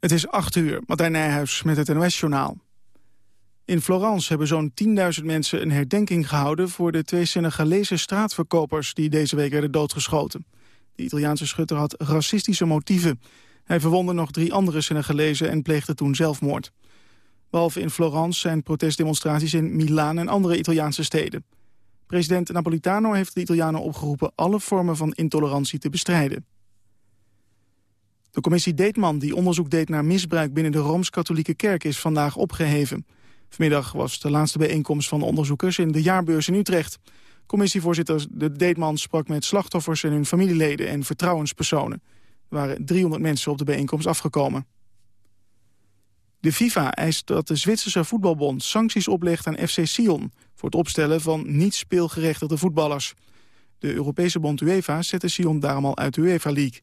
Het is 8 uur, Martijn Nijhuis met het NOS-journaal. In Florence hebben zo'n 10.000 mensen een herdenking gehouden... voor de twee Senegalese straatverkopers die deze week werden doodgeschoten. De Italiaanse schutter had racistische motieven. Hij verwonde nog drie andere Senegalezen en pleegde toen zelfmoord. Behalve in Florence zijn protestdemonstraties in Milaan en andere Italiaanse steden. President Napolitano heeft de Italianen opgeroepen alle vormen van intolerantie te bestrijden. De commissie Deetman, die onderzoek deed naar misbruik binnen de Rooms-Katholieke Kerk, is vandaag opgeheven. Vanmiddag was de laatste bijeenkomst van de onderzoekers in de jaarbeurs in Utrecht. Commissievoorzitter de Deetman sprak met slachtoffers en hun familieleden en vertrouwenspersonen. Er waren 300 mensen op de bijeenkomst afgekomen. De FIFA eist dat de Zwitserse voetbalbond sancties oplegt aan FC Sion... voor het opstellen van niet speelgerechtigde voetballers. De Europese bond UEFA zette Sion daarom al uit de UEFA League.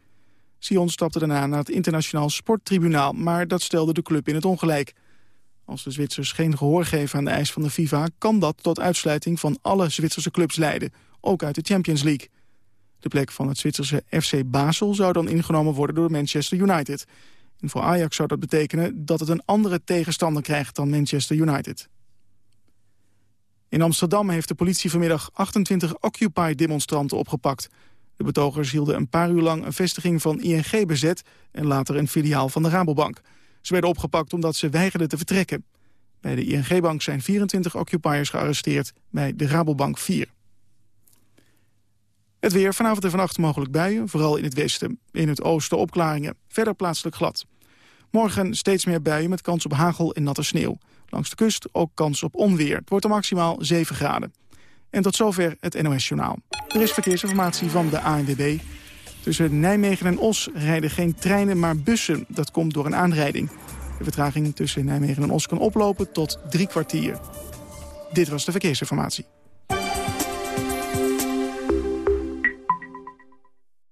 Sion stapte daarna naar het internationaal sporttribunaal... maar dat stelde de club in het ongelijk. Als de Zwitsers geen gehoor geven aan de eis van de FIFA... kan dat tot uitsluiting van alle Zwitserse clubs leiden, ook uit de Champions League. De plek van het Zwitserse FC Basel zou dan ingenomen worden door Manchester United. En voor Ajax zou dat betekenen dat het een andere tegenstander krijgt dan Manchester United. In Amsterdam heeft de politie vanmiddag 28 Occupy-demonstranten opgepakt. De betogers hielden een paar uur lang een vestiging van ING bezet... en later een filiaal van de Rabobank. Ze werden opgepakt omdat ze weigerden te vertrekken. Bij de ING-bank zijn 24 occupiers gearresteerd, bij de Rabobank 4. Het weer, vanavond en vannacht mogelijk buien, vooral in het westen. In het oosten opklaringen, verder plaatselijk glad. Morgen steeds meer buien met kans op hagel en natte sneeuw. Langs de kust ook kans op onweer. Het wordt er maximaal 7 graden. En tot zover het NOS-journaal. Er is verkeersinformatie van de ANWB. Tussen Nijmegen en Os rijden geen treinen, maar bussen. Dat komt door een aanrijding. De vertraging tussen Nijmegen en Os kan oplopen tot drie kwartier. Dit was de verkeersinformatie.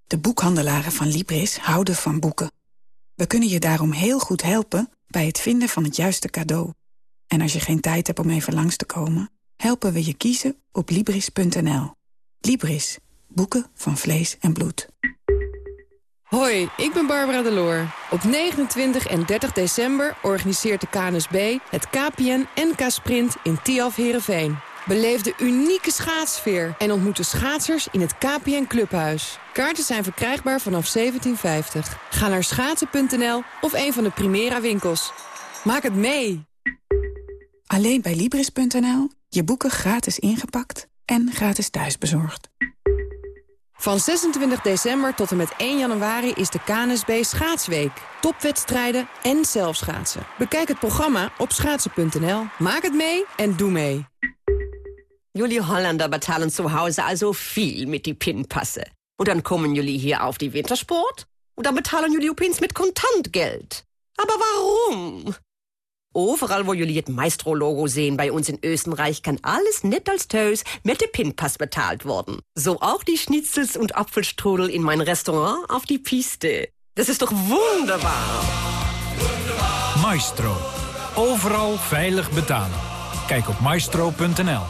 De boekhandelaren van Libris houden van boeken. We kunnen je daarom heel goed helpen bij het vinden van het juiste cadeau. En als je geen tijd hebt om even langs te komen... helpen we je kiezen op Libris.nl. Libris. Boeken van vlees en bloed. Hoi, ik ben Barbara Deloor. Op 29 en 30 december organiseert de KNSB het KPN NK Sprint in Tiaf Herenveen. Beleef de unieke schaatsfeer en ontmoet de schaatsers in het KPN Clubhuis. Kaarten zijn verkrijgbaar vanaf 1750. Ga naar schaatsen.nl of een van de Primera winkels. Maak het mee! Alleen bij Libris.nl. Je boeken gratis ingepakt en gratis thuisbezorgd. Van 26 december tot en met 1 januari is de KNSB Schaatsweek. Topwedstrijden en zelfschaatsen. Bekijk het programma op schaatsen.nl. Maak het mee en doe mee. Jullie Holländer betalen zu Hause also viel mit die Pinpasse. Und dann kommen jullie hier auf die Wintersport und dann betalen jullie opeens mit Kontantgeld. Aber warum? Overal wo jullie het Maestro-Logo sehen bei uns in Österreich, kann alles net als Tös mit de Pinpass betalt worden. So auch die Schnitzels und Apfelstrudel in mein Restaurant auf die Piste. Das ist doch wunderbar. Maestro. Overal veilig betalen. Kijk op maestro.nl.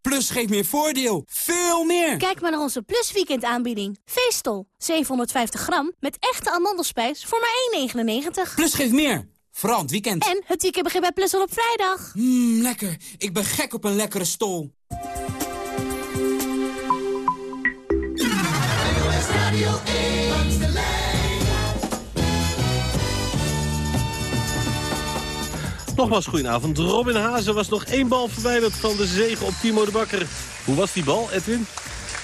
Plus geeft meer voordeel. Veel meer. Kijk maar naar onze Plus Weekend aanbieding. Veestel. 750 gram met echte amandelspijs voor maar 1,99. Plus geeft meer. Vooral het weekend. En het weekend begint bij Plus al op vrijdag. Mmm, lekker. Ik ben gek op een lekkere stol. Nogmaals, goedenavond. Robin Hazen was nog één bal verwijderd van de zege op Timo de Bakker. Hoe was die bal, Edwin?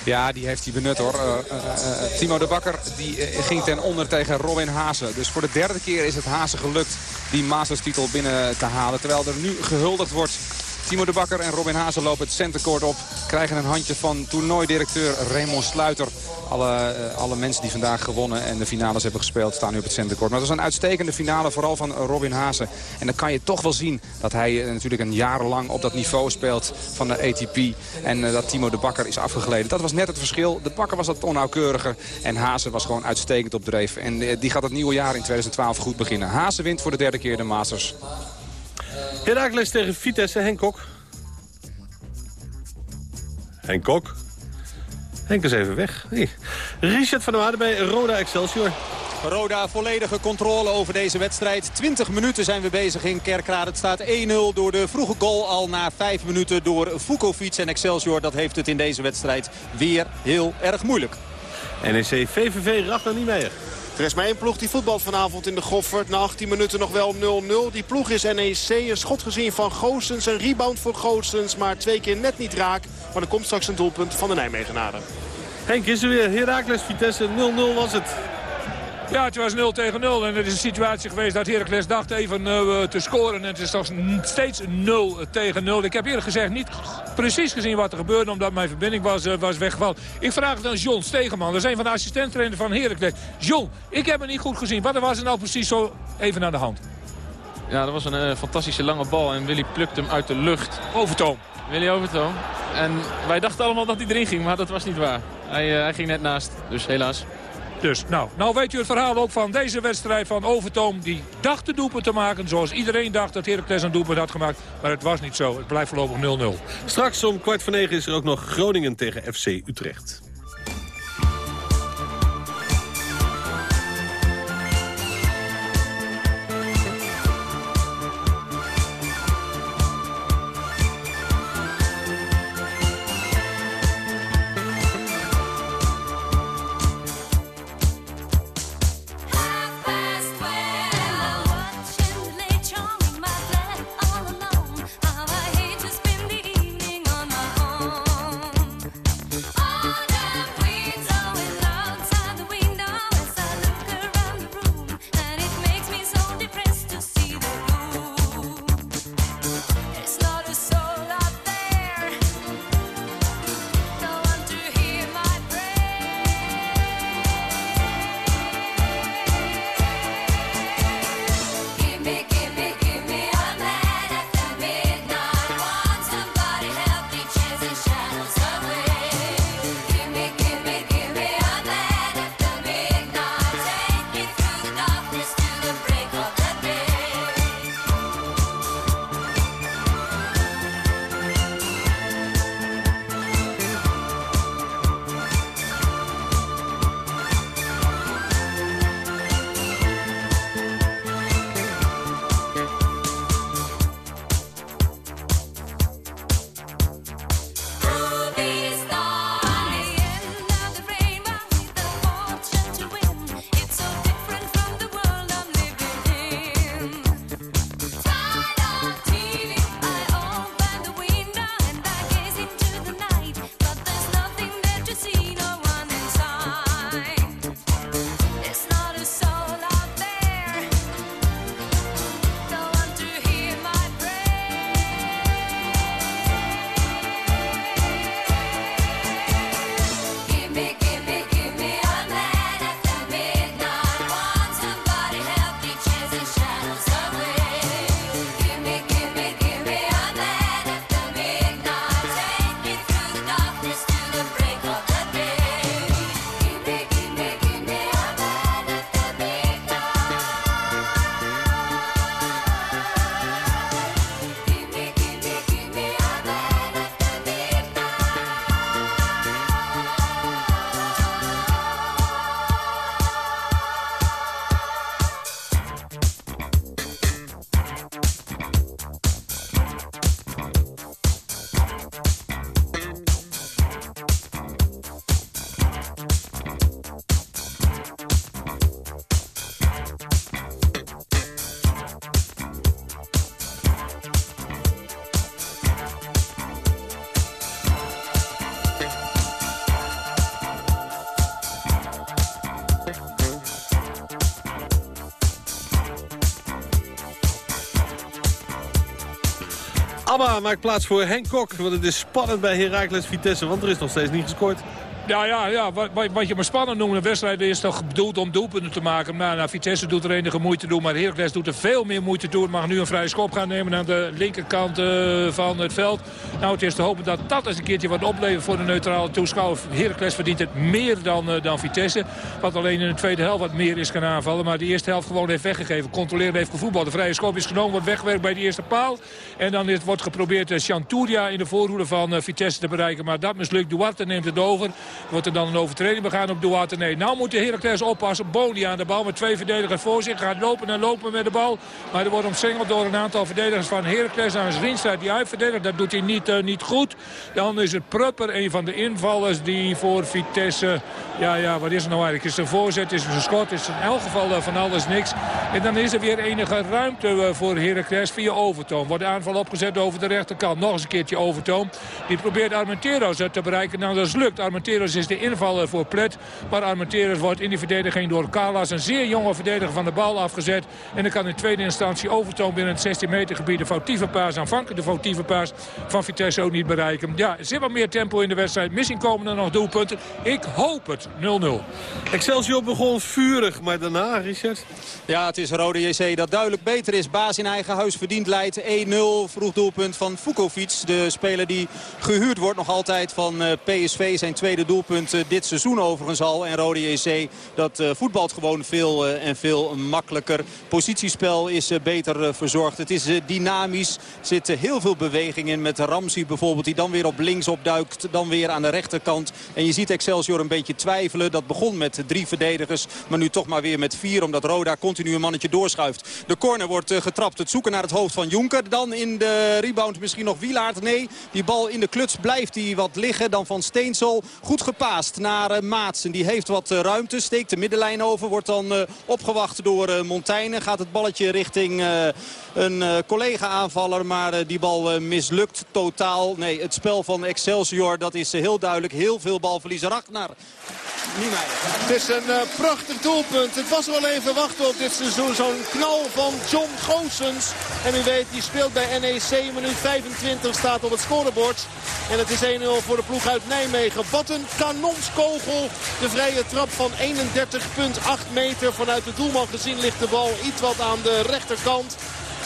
Ja, die heeft hij benut hoor. Uh, uh, Timo de Bakker die, ging ten onder tegen Robin Hazen. Dus voor de derde keer is het Hazen gelukt die Masters-titel binnen te halen. Terwijl er nu gehuldigd wordt Timo de Bakker en Robin Hazen lopen het centercourt op. Krijgen een handje van toernooidirecteur Raymond Sluiter. Alle, alle mensen die vandaag gewonnen en de finales hebben gespeeld staan nu op het centercourt. Maar het was een uitstekende finale, vooral van Robin Hazen. En dan kan je toch wel zien dat hij natuurlijk een jarenlang op dat niveau speelt van de ATP. En dat Timo de Bakker is afgegleden. Dat was net het verschil. De Bakker was wat onnauwkeuriger en Hazen was gewoon uitstekend op dreef. En die gaat het nieuwe jaar in 2012 goed beginnen. Hazen wint voor de derde keer de Masters. Herakles tegen Vitesse, Henk Kok. Henk Kok. Henk is even weg. Nee. Richard van der Waarde bij Roda Excelsior. Roda volledige controle over deze wedstrijd. 20 minuten zijn we bezig in Kerkrade. Het staat 1-0 door de vroege goal al na 5 minuten door Vukovic. En Excelsior dat heeft het in deze wedstrijd weer heel erg moeilijk. NEC VVV Ragnar Niemeyer. Er is ploeg die voetbalt vanavond in de Goffert. Na 18 minuten nog wel 0-0. Die ploeg is NEC. Een schot gezien van Goossens. Een rebound voor Goossens. Maar twee keer net niet raak. Maar er komt straks een doelpunt van de Nijmegenaren. Henk is er weer. Heracles Vitesse 0-0 was het. Ja, het was 0 tegen 0. En het is een situatie geweest dat Heracles dacht even uh, te scoren. En het is toch steeds 0 tegen 0. Ik heb eerlijk gezegd niet precies gezien wat er gebeurde... omdat mijn verbinding was, uh, was weggevallen. Ik vraag het aan John Stegeman. Dat is een van de assistenttrainers van Heracles. John, ik heb het niet goed gezien. Wat was er nou precies zo even aan de hand? Ja, dat was een uh, fantastische lange bal. En Willy plukt hem uit de lucht. Overtoom. Willy Overtoom. En wij dachten allemaal dat hij erin ging, maar dat was niet waar. Hij, hij ging net naast, dus helaas. Dus, nou, nou weet u het verhaal ook van deze wedstrijd van Overtoom. Die dacht de doelpunt te maken zoals iedereen dacht dat Heracles een doelpunt had gemaakt. Maar het was niet zo. Het blijft voorlopig 0-0. Straks om kwart voor negen is er ook nog Groningen tegen FC Utrecht. Maakt plaats voor Henk Kok. Want het is spannend bij Heracles Vitesse, want er is nog steeds niet gescoord. Ja, ja, ja. Wat, wat je maar spannend noemt. Een wedstrijd is toch bedoeld om doelpunten te maken. Nou, nou, Vitesse doet er enige moeite doen. Maar Heracles doet er veel meer moeite toe. Mag nu een vrije schop gaan nemen aan de linkerkant uh, van het veld. Nou, het is te hopen dat dat eens een keertje wat oplevert voor de neutrale toeschouwer. Heracles verdient het meer dan, uh, dan Vitesse. Wat alleen in de tweede helft wat meer is gaan aanvallen. Maar de eerste helft gewoon heeft weggegeven. Controleren heeft gevoetbald. De vrije schop is genomen. Wordt weggewerkt bij de eerste paal. En dan is, wordt geprobeerd uh, Chanturia in de voorhoede van Vitesse te bereiken. Maar dat mislukt. Duarte neemt het over. Wordt er dan een overtreding begaan op Duarte? Nee, nou moet de Heracles oppassen. Boni aan de bal met twee verdedigers voor zich. Gaat lopen en lopen met de bal. Maar er wordt omsingeld door een aantal verdedigers van Heracles. Dan is die uitverdedigt. Dat doet hij niet, uh, niet goed. Dan is het Prupper, een van de invallers die voor Vitesse... Ja, ja, wat is het nou eigenlijk? Is het een voorzet, is het een schot? Is het in elk geval uh, van alles niks. En dan is er weer enige ruimte uh, voor Heracles via Overtoom. Wordt de aanval opgezet over de rechterkant. Nog eens een keertje Overtoom. Die probeert Armenteros te bereiken. Nou, dat lukt. Armenteros is de invaller voor Plet. Maar Armenteros wordt in die verdediging door Carlas, een zeer jonge verdediger van de bal, afgezet. En dan kan in tweede instantie Overtoom binnen het 16 meter gebied de foutieve paas, aanvankelijk de foutieve paas van Vitesse ook niet bereiken. Ja, er zit wat meer tempo in de wedstrijd. Misschien komen er nog doelpunten. Ik hoop het. 0-0. Excelsior begon vurig, maar daarna, Richard? Ja, het is Rode JC dat duidelijk beter is. Baas in eigen huis verdient leidt 1-0. Vroeg doelpunt van Vukovic. De speler die gehuurd wordt nog altijd van eh, PSV. Zijn tweede doelpunt eh, dit seizoen overigens al. En Rode JC dat uh, voetbalt gewoon veel en veel makkelijker. Positiespel is beter verzorgd. Het is dynamisch. Er zit heel veel beweging in met Ramsey bijvoorbeeld. Die dan weer op links opduikt. Dan weer aan de rechterkant. En je ziet Excelsior een beetje twijfelen. Dat begon met drie verdedigers. Maar nu toch maar weer met vier. Omdat Roda continu een mannetje doorschuift. De corner wordt getrapt. Het zoeken naar het hoofd van Jonker. Dan in de rebound misschien nog Wielaard. Nee, die bal in de kluts blijft hij wat liggen. Dan van Steensel. Goed gepaast naar uh, Maatsen. Die heeft wat uh, ruimte. Steekt de middenlijn over. Wordt dan uh, opgewacht door Montaigne. Gaat het balletje richting een collega aanvaller. Maar die bal mislukt totaal. Nee, het spel van Excelsior dat is heel duidelijk. Heel veel balverlies. Ragnar het is een prachtig doelpunt. Het was wel even wachten op dit seizoen. Zo'n knal van John Goossens. En u weet, die speelt bij NEC. Minuut 25 staat op het scorebord. En het is 1-0 voor de ploeg uit Nijmegen. Wat een kanonskogel. De vrije trap van 31,8 meter. Vanuit de doelman gezien ligt de bal iets wat aan de rechterkant.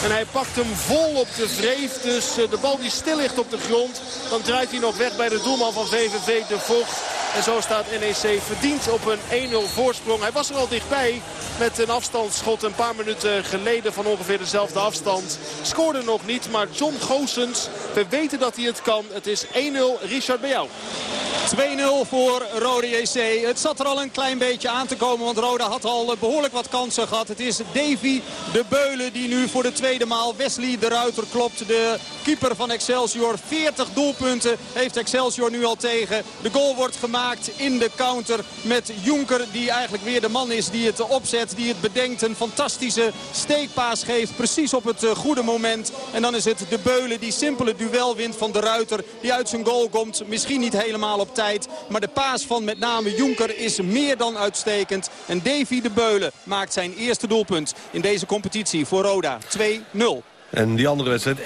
En hij pakt hem vol op de vreef. Dus uh, de bal die stil ligt op de grond. Dan draait hij nog weg bij de doelman van VVV, De Vocht. En zo staat NEC verdiend op een 1-0 voorsprong. Hij was er al dichtbij met een afstandsschot een paar minuten geleden van ongeveer dezelfde afstand. Scoorde nog niet, maar John Goossens, we weten dat hij het kan. Het is 1-0. Richard bij jou. 2-0 voor Rode JC. Het zat er al een klein beetje aan te komen, want Roda had al behoorlijk wat kansen gehad. Het is Davy de Beulen die nu voor de tweede maal Wesley de Ruiter klopt. De keeper van Excelsior. 40 doelpunten heeft Excelsior nu al tegen. De goal wordt gemaakt in de counter met Jonker die eigenlijk weer de man is die het opzet. Die het bedenkt. Een fantastische steekpaas geeft. Precies op het eh, goede moment. En dan is het de Beulen die simpele duel wint van de Ruiter. Die uit zijn goal komt. Misschien niet helemaal op tijd. Maar de paas van met name Jonker is meer dan uitstekend. En Davy de Beulen maakt zijn eerste doelpunt in deze competitie voor Roda. 2-0. En die andere wedstrijd 1-0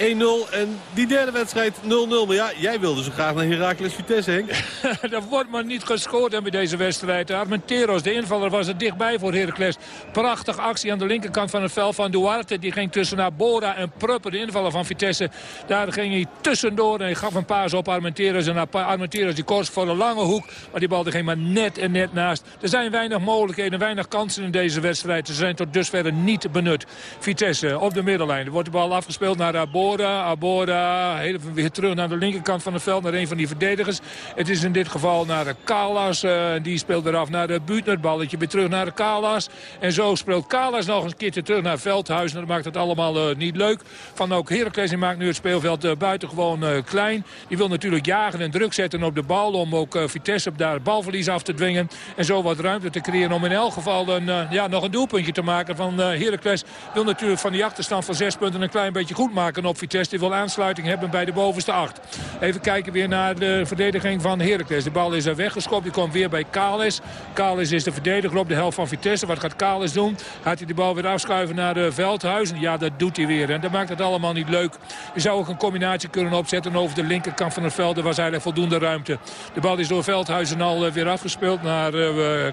en die derde wedstrijd 0-0. Maar ja, jij wilde zo graag naar Heracles Vitesse, Henk. er wordt maar niet gescoord bij deze wedstrijd. Armenteros, de invaller, was er dichtbij voor Heracles. Prachtig actie aan de linkerkant van het veld van Duarte. Die ging tussen naar Bora en Prupper, de invaller van Vitesse. Daar ging hij tussendoor en hij gaf een paas op Armenteros. En Armenteros die koos voor een lange hoek. Maar die bal ging maar net en net naast. Er zijn weinig mogelijkheden, weinig kansen in deze wedstrijd. Ze zijn tot dusver niet benut. Vitesse op de middenlijn. Wordt de bal afgespeeld naar Abora. Abora weer terug naar de linkerkant van het veld. Naar een van die verdedigers. Het is in dit geval naar de Kalas. Uh, die speelt eraf naar de Buutner. Balletje weer terug naar de Kalas. En zo speelt Kalas nog een keertje terug naar Veldhuizen. Dat maakt het allemaal uh, niet leuk. Van ook Heracles maakt nu het speelveld uh, buitengewoon klein. Die wil natuurlijk jagen en druk zetten op de bal. Om ook Vitesse op daar balverlies af te dwingen. En zo wat ruimte te creëren om in elk geval een, ja, nog een doelpuntje te maken van Heracles. Wil natuurlijk van die achterstand van zes punten een klein een beetje goed maken op Vitesse. Die wil aansluiting hebben bij de bovenste acht. Even kijken weer naar de verdediging van Heracles. De bal is er weggeschopt. Die komt weer bij Kalis. Kalis is de verdediger op de helft van Vitesse. Wat gaat Kalis doen? Gaat hij de bal weer afschuiven naar de Veldhuizen? Ja, dat doet hij weer. En dat maakt het allemaal niet leuk. Je zou ook een combinatie kunnen opzetten over de linkerkant van het veld. Er was eigenlijk voldoende ruimte. De bal is door Veldhuizen al eh, weer afgespeeld naar uh,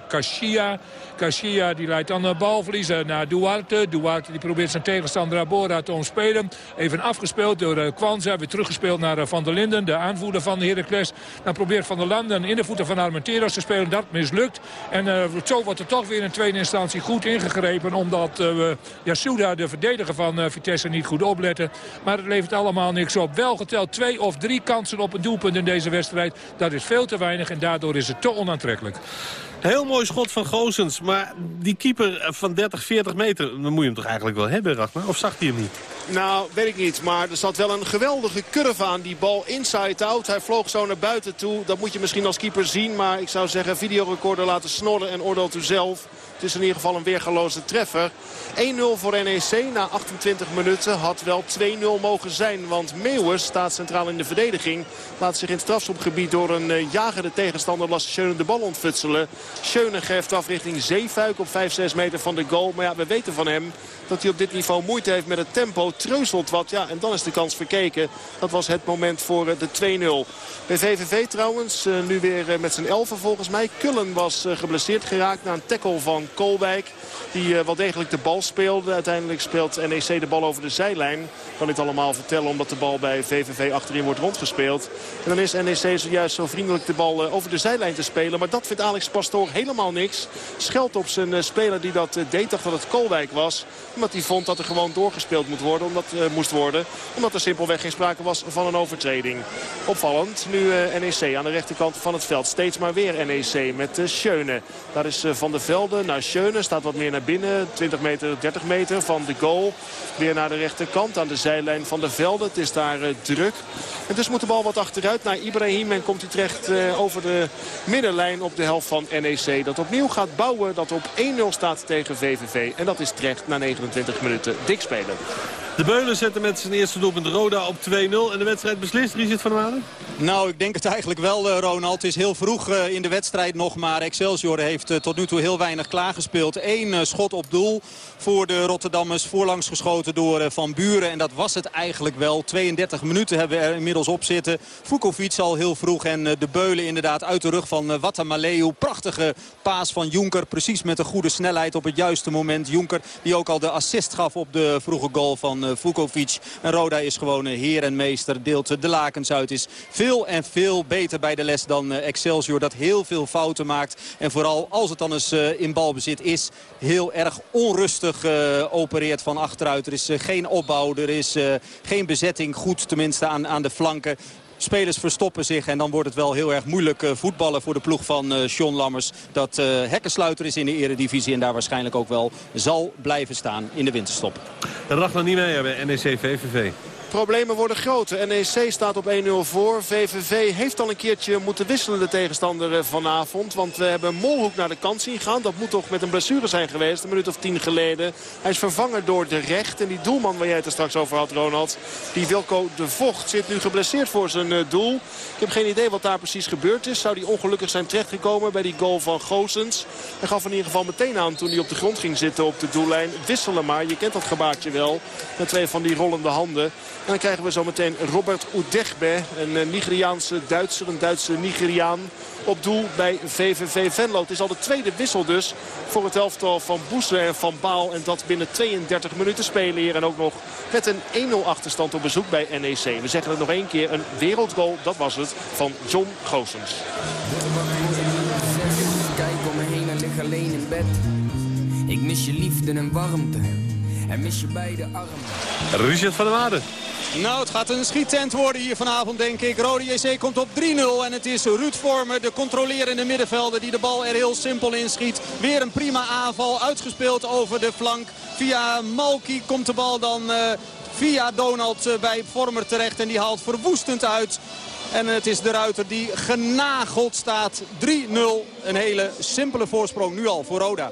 Kashia. Die leidt dan balverliezen naar Duarte. Duarte die probeert zijn tegenstander Abora te omspelen Even afgespeeld door uh, Kwanza. Weer teruggespeeld naar Van der Linden, de aanvoerder van Heracles. Dan probeert Van der Landen in de voeten van Armenteros te spelen. Dat mislukt. En zo wordt er toch weer in tweede instantie goed ingegrepen. Omdat Yasuda, de verdediger van Vitesse, niet goed oplette. Maar het levert allemaal niks op. Wel geteld twee of drie kansen op een doelpunt in deze wedstrijd. Dat is veel te weinig en daardoor is het te onaantrekkelijk. Heel mooi schot van Goosens. Maar die keeper van 30, 40 meter, dan moet je hem toch eigenlijk wel hebben, Ragnar? Of zag hij hem niet? Nou, weet ik niet. Maar er zat wel een geweldige curve aan. Die bal inside-out. Hij vloog zo naar buiten toe. Dat moet je misschien als keeper zien. Maar ik zou zeggen, videorecorder laten snorren en oordeelt u zelf. Het is in ieder geval een weergaloze treffer. 1-0 voor NEC na 28 minuten. Had wel 2-0 mogen zijn. Want Meeuwers staat centraal in de verdediging. Laat zich in het strafschopgebied door een uh, jager de tegenstander Lasse Schöne de bal ontfutselen. Schöne geeft af richting Zeefuik op 5-6 meter van de goal. Maar ja, we weten van hem dat hij op dit niveau moeite heeft met het tempo. Treuzelt wat, ja, en dan is de kans verkeken. Dat was het moment voor eh, de 2-0. Bij VVV trouwens, eh, nu weer met zijn elfen volgens mij. Kullen was geblesseerd geraakt na een tackle van Kolwijk. Die wel degelijk de bal speelde. Uiteindelijk speelt NEC de bal over de zijlijn. Kan het allemaal vertellen omdat de bal bij VVV achterin wordt rondgespeeld. En dan is NEC zojuist zo vriendelijk de bal eh, over de zijlijn te spelen. Maar dat vindt Alex Pastoor helemaal niks. Scheldt op zijn eh, speler die dat eh, deed, dacht dat het Kolwijk was. Omdat hij vond dat er gewoon doorgespeeld moet worden, omdat, moest worden. Omdat er simpelweg geen sprake was van een overtreding. Opvallend. Nu NEC aan de rechterkant van het veld. Steeds maar weer NEC met Schöne. Daar is Van der Velde naar Schöne. Staat wat meer naar binnen. 20 meter, 30 meter van de goal. Weer naar de rechterkant aan de zijlijn van de velden. Het is daar druk. En dus moet de bal wat achteruit naar Ibrahim. En komt hij terecht over de middenlijn op de helft van NEC. Dat opnieuw gaat bouwen. Dat op 1-0 staat tegen VVV. En dat is terecht na 29 minuten. Dik spelen. De Beulen zetten met zijn eerste doelpunt Roda op 2-0. En de wedstrijd beslist. Richard van der Maden? Nou, ik denk het eigenlijk wel, uh, Ronald. Het is heel vroeg uh, in de wedstrijd nog. Maar Excelsior heeft uh, tot nu toe heel weinig klaargespeeld. Eén schot op doel voor de Rotterdammers. Voorlangs geschoten door Van Buren. En dat was het eigenlijk wel. 32 minuten hebben we er inmiddels op zitten. Vukovic al heel vroeg. En de Beulen inderdaad uit de rug van Watamaleu. Prachtige paas van Jonker. Precies met een goede snelheid op het juiste moment. Jonker die ook al de assist gaf op de vroege goal van Vukovic. En Roda is gewoon heer en meester. Deelt de lakens uit. Is veel en veel beter bij de les dan Excelsior. Dat heel veel fouten maakt. En vooral als het dan eens in balbezit is. Heel erg onrustig opereert van achteruit. Er is geen opbouw. Er is geen bezetting goed tenminste aan de flanken. Spelers verstoppen zich en dan wordt het wel heel erg moeilijk voetballen voor de ploeg van Sean Lammers. Dat hekkensluiter is in de eredivisie en daar waarschijnlijk ook wel zal blijven staan in de winterstop. Niet mee bij NEC VVV problemen worden groter. NEC staat op 1-0 voor. VVV heeft al een keertje moeten wisselen de tegenstander eh, vanavond. Want we hebben Molhoek naar de kant zien gaan. Dat moet toch met een blessure zijn geweest. Een minuut of tien geleden. Hij is vervangen door de recht. En die doelman waar jij het er straks over had, Ronald. Die Wilco de Vocht zit nu geblesseerd voor zijn eh, doel. Ik heb geen idee wat daar precies gebeurd is. Zou die ongelukkig zijn terechtgekomen bij die goal van Goosens. Hij gaf in ieder geval meteen aan toen hij op de grond ging zitten op de doellijn. Wisselen maar. Je kent dat gebaartje wel. Met twee van die rollende handen. Dan krijgen we zometeen Robert Oudegbe, een eh, Nigeriaanse Duitser, een Duitse Nigeriaan op doel bij VVV Venlo. Het is al de tweede wissel dus voor het elftal van Boesler en Van Baal. En dat binnen 32 minuten spelen hier. En ook nog met een 1-0 achterstand op bezoek bij NEC. We zeggen het nog één keer. Een wereldgoal, dat was het, van John Goossens. Kijk om me heen en lig alleen in bed. Ik mis je liefde en warmte. En mis je beide armen. Richard van der Waarden. Nou, het gaat een schiettent worden hier vanavond, denk ik. Rode JC komt op 3-0 en het is Ruud Vormer, de controlerende middenvelder... die de bal er heel simpel inschiet. Weer een prima aanval, uitgespeeld over de flank. Via Malki komt de bal dan uh, via Donald uh, bij Vormer terecht... en die haalt verwoestend uit. En het is de Ruiter die genageld staat. 3-0, een hele simpele voorsprong nu al voor Roda.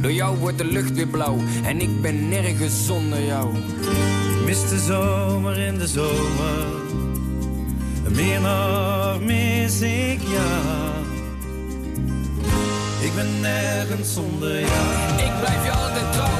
Door jou wordt de lucht weer blauw en ik ben nergens zonder jou. mis de zomer in de zomer. Meer nog mis ik jou. Ik ben nergens zonder jou. Ik blijf je altijd trouw,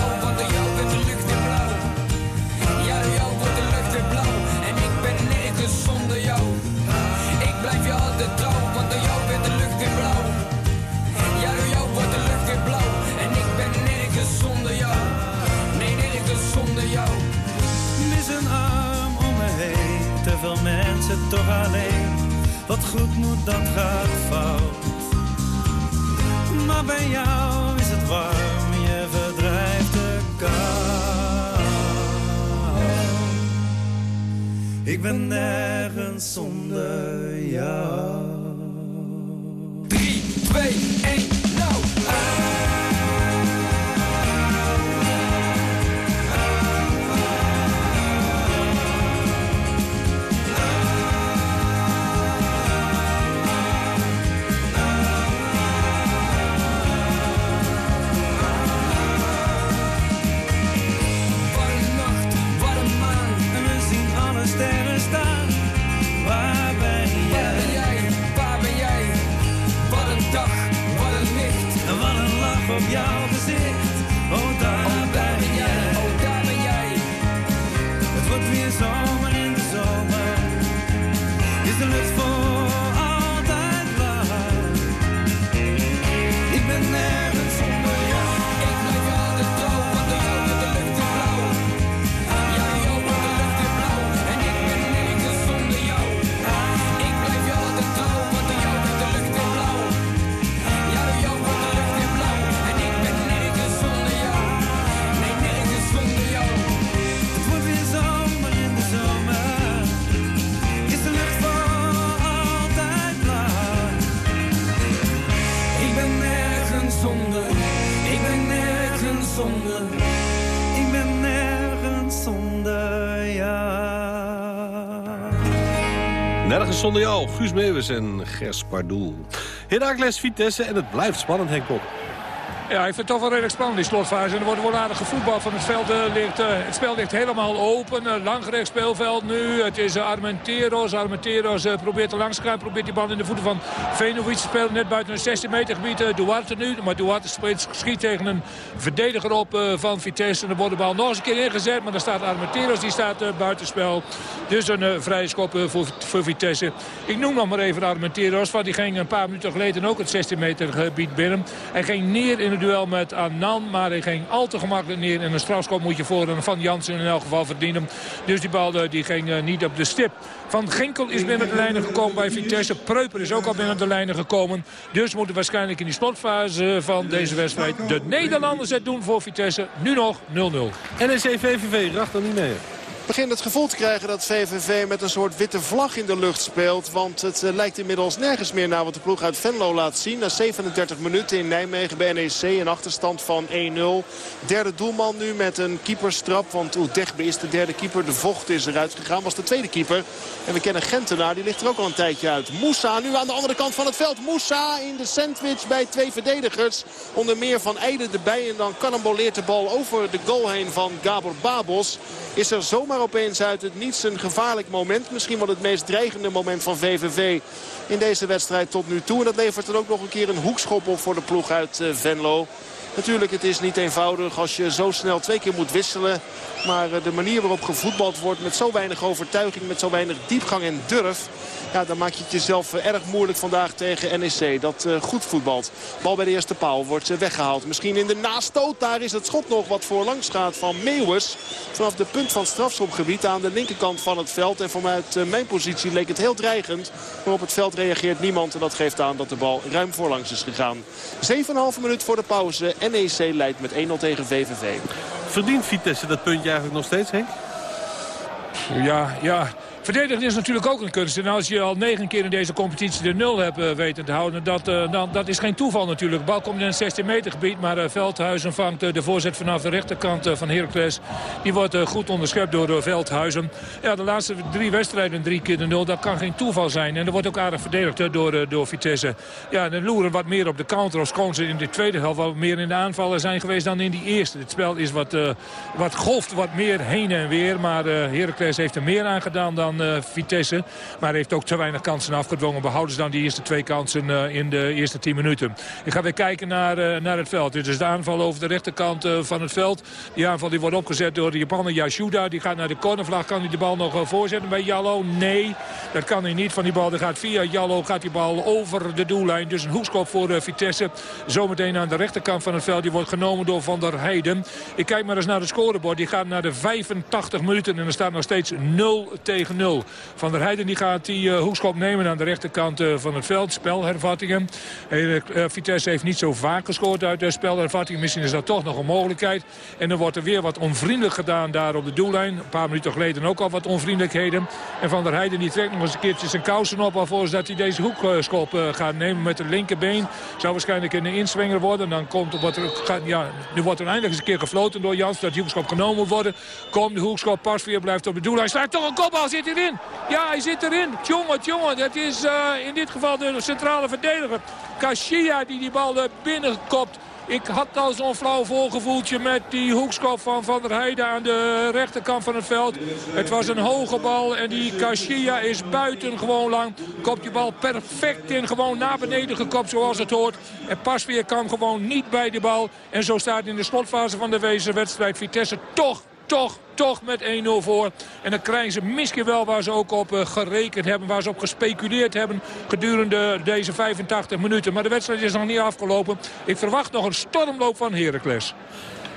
Wat goed moet, dat gaat fout. Maar bij jou is het warm, je verdrijft de kou. Ik ben nergens zonder jou. Zonder. Ik ben nergens zonder. Ik ben nergens zonder jou. Nergens zonder jou. Guus Meeuwis en Gers Pardoel. Heracles Vitesse en het blijft spannend, Henk. Ja, ik vind het toch wel redelijk spannend, die slotfase. En er wordt wel aardig gevoetbal van het veld. eh, eh, het spel ligt helemaal open. Langgerecht speelveld nu. Het is uh, Armenteros. Armenteros probeert te langs te gaan. Probeert die bal in de voeten van Venovic te spelen. Net buiten het 16 meter gebied. Duarte nu. Maar Duarte speelt, schiet tegen een verdediger op van Vitesse. En dan wordt de bal nog eens een keer ingezet. Maar dan staat Armenteros. Die staat buitenspel. Dus een vrije schop voor, voor Vitesse. Ik noem nog maar even Armenteros. Want die ging een paar minuten geleden ook het 16 meter gebied binnen. Hij ging neer in het duel met Annan. Maar hij ging al te gemakkelijk neer. En een strafschop moet je voor van Jansen in elk geval verdienen. Dus die bal die ging niet op de stip. Van Ginkel is binnen de lijnen gekomen bij Vitesse. Preuper is ook al binnen de lijnen gekomen. Dus moeten waarschijnlijk in die slotfase van deze wedstrijd de Nederlanders het doen voor Vitesse. Nu nog 0-0. NEC VVV, racht er niet mee begint het gevoel te krijgen dat VVV met een soort witte vlag in de lucht speelt. Want het uh, lijkt inmiddels nergens meer naar wat de ploeg uit Venlo laat zien. Na 37 minuten in Nijmegen bij NEC een achterstand van 1-0. Derde doelman nu met een keeperstrap. Want Oedegbe is de derde keeper. De vocht is eruit gegaan. Was de tweede keeper. En we kennen Gentenaar. Die ligt er ook al een tijdje uit. Moussa nu aan de andere kant van het veld. Moussa in de sandwich bij twee verdedigers. Onder meer Van Eijden erbij. En dan karamboleert de bal over de goal heen van Gabor Babos. Is er zomaar opeens uit het niets een gevaarlijk moment. Misschien wel het meest dreigende moment van VVV in deze wedstrijd tot nu toe. En dat levert er ook nog een keer een hoekschop op voor de ploeg uit eh, Venlo. Natuurlijk, het is niet eenvoudig als je zo snel twee keer moet wisselen. Maar eh, de manier waarop gevoetbald wordt met zo weinig overtuiging, met zo weinig diepgang en durf... Ja, dan maak je het jezelf eh, erg moeilijk vandaag tegen NEC. Dat uh, goed voetbalt. Bal bij de eerste paal wordt weggehaald. Misschien in de nastoot. Daar is het schot nog wat voorlangs gaat van Meeuwis. Vanaf de punt van strafschopgebied aan de linkerkant van het veld. En vanuit mijn positie leek het heel dreigend. Maar op het veld reageert niemand. En dat geeft aan dat de bal ruim voorlangs is gegaan. 7,5 minuut voor de pauze. NEC leidt met 1-0 tegen VVV. Verdient Vitesse dat puntje eigenlijk nog steeds, Henk? Ja, ja. Verdedigen is natuurlijk ook een kunst. En als je al negen keer in deze competitie de nul hebt uh, weten te houden... Dat, uh, dan, dat is geen toeval natuurlijk. De bal komt in een 16 meter gebied. Maar uh, Veldhuizen vangt de voorzet vanaf de rechterkant van Heracles. Die wordt goed onderschept door Veldhuizen. Ja, de laatste drie wedstrijden drie keer de nul. Dat kan geen toeval zijn. En er wordt ook aardig verdedigd door, door Vitesse. Ja, de loeren wat meer op de counter. Of ze in de tweede helft wat meer in de aanvallen zijn geweest dan in die eerste. Het spel is wat, wat golft wat meer heen en weer. Maar Heracles heeft er meer aan gedaan dan uh, Vitesse. Maar heeft ook te weinig kansen afgedwongen. Behouden ze dan die eerste twee kansen uh, in de eerste tien minuten. Ik ga weer kijken naar, uh, naar het veld. Dit is de aanval over de rechterkant van het veld. Die aanval die wordt opgezet door de Japaner Yashuda. Die gaat naar de cornervlag. Kan hij de bal nog voorzetten bij Jallo? Nee, dat kan hij niet van die bal. Die gaat via Jallo gaat die bal over de doellijn. Dus een hoekschop voor Vitesse. Zometeen aan de rechterkant van het veld. Die wordt genomen door Van der Heijden. Ik kijk maar eens naar het scorebord. Die gaat naar de 85 minuten. En er staat nog steeds 0 tegen 0. Van der Heijden die gaat die uh, hoekschop nemen aan de rechterkant uh, van het veld. Spelhervattingen. Uh, Vitesse heeft niet zo vaak gescoord uit de spelhervattingen. Misschien is dat toch nog een mogelijkheid. En dan wordt er weer wat onvriendelijk gedaan daar op de doellijn. Een paar minuten geleden ook al wat onvriendelijkheden. En Van der Heijden die trekt nog eens een keertje zijn kousen op... alvorens dat hij deze hoekschop gaat nemen met de linkerbeen. Zou waarschijnlijk een inswinger worden. Dan komt, wordt er, ja, nu wordt er eindelijk eens een keer gefloten door Jans... dat die hoekschop genomen worden. Komt de hoekschop, pas weer blijft op de doellijn. Staat toch een kopbal, zit Ja, hij zit erin. Tjonge, tjonge. Dat is uh, in dit geval de centrale verdediger. Kashia die die bal binnenkopt. Ik had al zo'n flauw voorgevoeltje met die hoekschop van Van der Heijden aan de rechterkant van het veld. Het was een hoge bal en die Kashia is buiten gewoon lang. Kopt die bal perfect in, gewoon naar beneden gekopt zoals het hoort. En Pasveer kan gewoon niet bij de bal. En zo staat in de slotfase van de wezen wedstrijd Vitesse toch toch, toch met 1-0 voor. En dan krijgen ze misschien wel waar ze ook op uh, gerekend hebben. Waar ze op gespeculeerd hebben gedurende deze 85 minuten. Maar de wedstrijd is nog niet afgelopen. Ik verwacht nog een stormloop van Heracles.